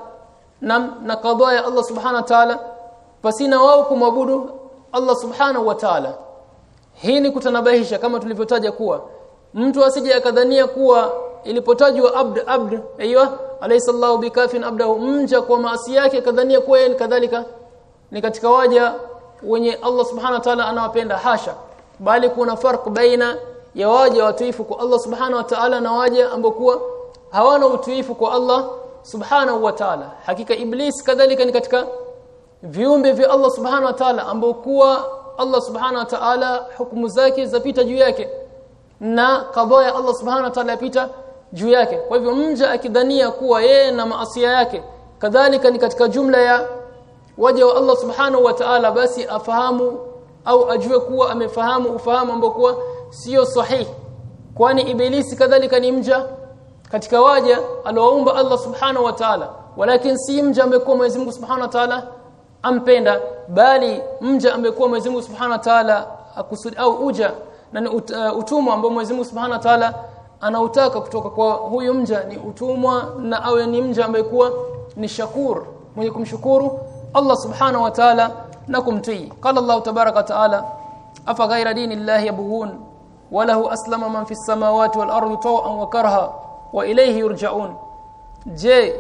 na na kadhaa ya Allah subhanahu wa ta'ala pasina wao kumwabudu Allah subhanahu wa ta'ala hii ni kutanabahisha kama tulivyotaja kuwa mtu asije akadhania kuwa ilipotajwa abd abd aiywa alaysa Allahu bikafin abdahu mja kwa maasi yake kadhania kuwa yeye kadhalika. Ni katika waja wenye Allah subhanahu wa ta'ala anawapenda hasha. Bali kuna farq baina ya waja watiifu kwa Allah subhanahu wa ta'ala na waja ambao hawana utuifu kwa Allah subhanahu wa ta'ala. Hakika iblis kadhalika ni katika viumbe vya Allah subhanahu wa ta'ala ambao kuwa Allah subhanahu wa ta'ala hukumu zake zapita juu yake. Na kadhaa ya Allah subhanahu wa ta'ala yapita juu yake. Kwa hivyo mja akidhania kuwa yeye na maasia yake. Kadhalika ni katika jumla ya waja wa Allah subhanahu wa ta'ala basi afahamu au ajue kuwa amefahamu ufahamu ambao kuwa sio sahihi kwani ibilisi kadhalika ni mja katika waja aliowaumba Allah subhanahu wa ta'ala. Walakin si mja amekuwa Mwenyezi Mungu subhanahu wa ta'ala ampenda bali mja amekuwa Mwenyezi Mungu subhanahu wa ta'ala au uja na ni ut, uh, utumwa ambao Mwenyezi Mungu subhanahu wa ta'ala anautaka kutoka kwa huyu mja ni utumwa na awe ni mja ambaye kuwa ni shakur mwenye kumshukuru Allah subhanahu wa ta'ala na kumtii. Qala Allah tabaraka wa ta'ala afa ghayra dini yabghun walahu aslama man fis samawati wal ardi taw'an wa karha wa ilayhi yurja'un. Je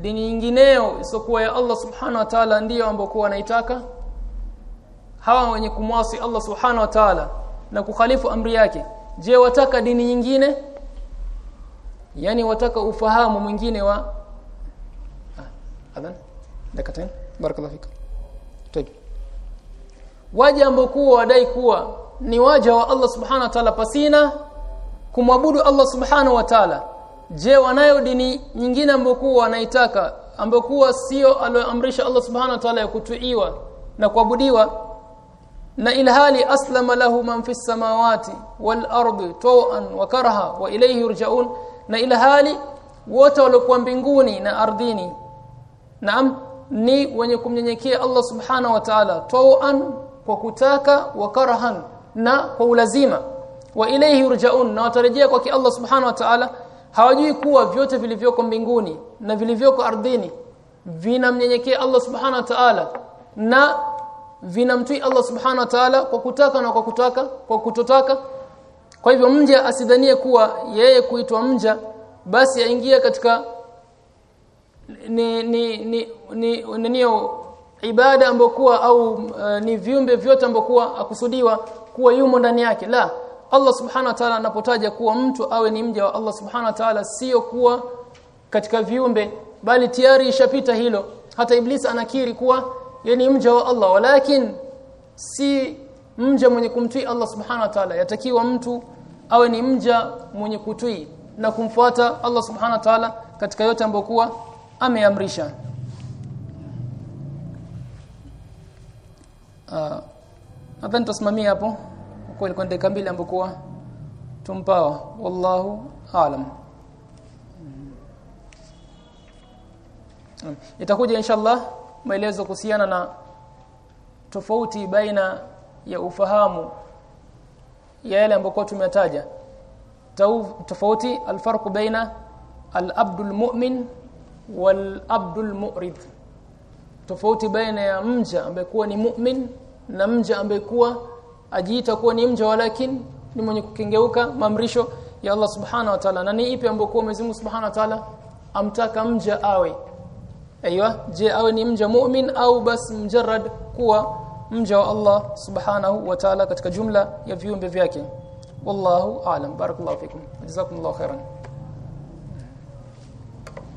dini nyingineyo isokuwa ya Allah subhanahu wa ta'ala ndiyo ambokuwa wanaitaka. Hawa wenye kumwasi Allah subhanahu wa ta'ala na kukhalifu amri yake. Je wataka dini nyingine? Yani wataka ufahamu mwingine wa ah, adhan. Dakika barakallahu fik. Waje waja ambokuwa wadai kuwa ni waja wa Allah subhanahu wa ta'ala pasina kumwabudu Allah subhanahu wa ta'ala je wanayo dini nyingine ambayo kuwa wanaitaka ambayo kuwa sio aliyoamrisha Allah subhanahu wa ta'ala ya kutuiwa na kuabudiwa? Na ilhali aslama lahu man fis samawati wal ardi taw'an wa karaha wa ilayhi yurja'un na ilhali wote waliokuwa mbinguni na ardhini naam ni wenye kumnyenyekea Allah subhanahu wa ta'ala taw'an kwa kutaka wa karahan na kwa ulazima wa ilayhi yurja'un na watarejea kwa Allah subhanahu wa ta'ala hawajui kuwa vyote vilivyoko mbinguni na vilivyoko ardhini vinamnyenyekea Allah subhana wa ta'ala na vinamtii Allah subhana wa ta'ala kwa kutaka na kwa kutaka kwa kutotaka. Kwa hivyo mja asidhanie kuwa yeye kuitwa mja basi aingia katika ni ni ni ni, ni, ni ibada ambokuwa au uh, ni viumbe vyote ambokuwa kuwa akusudiwa kuwa yumo ndani yake. La Allah subhanahu wa ta'ala anapotaja kuwa mtu awe ni mja wa Allah subhanahu wa ta'ala sio kuwa katika viumbe bali tayari ishapita hilo. Hata iblis anakiri kuwa yeye ni mja wa Allah walakin si mja mwenye kumtii Allah subhanahu wa ta'ala. Yatakiwa mtu awe ni mja mwenye kutii na kumfuata Allah subhanahu wa ta'ala katika yote ambayo kuwa ameamrisha. Uh, nadhani tusimamie hapo kwa ilikuwa dakika ambapo tumpawa wallahu alam itakuja inshallah maelezo kuhusiana na tofauti baina ya ufahamu ya yale ambayo tumetaja tofauti alfarqu baina al-abdul mu'min wal-abdul mu'rid. Tofauti baina ya mja ambaye kuwa ni mu'min na mja ambaye kuwa ajiita kuwa ni mja walakin ni mwenye kukengeuka maamrisho ya Allah subhanahu wa ta'ala. Na ni ipi ambayo Mwenyezi Mungu subhanahu wa ta'ala amtaka mja awe? Aiywa je awe ni mja mu'min au bas mjarrad kuwa mja wa Allah subhanahu wa ta'ala katika jumla ya viumbe vyake? Wallahu aalam barakallahu fikum. Jazakumullahu khairan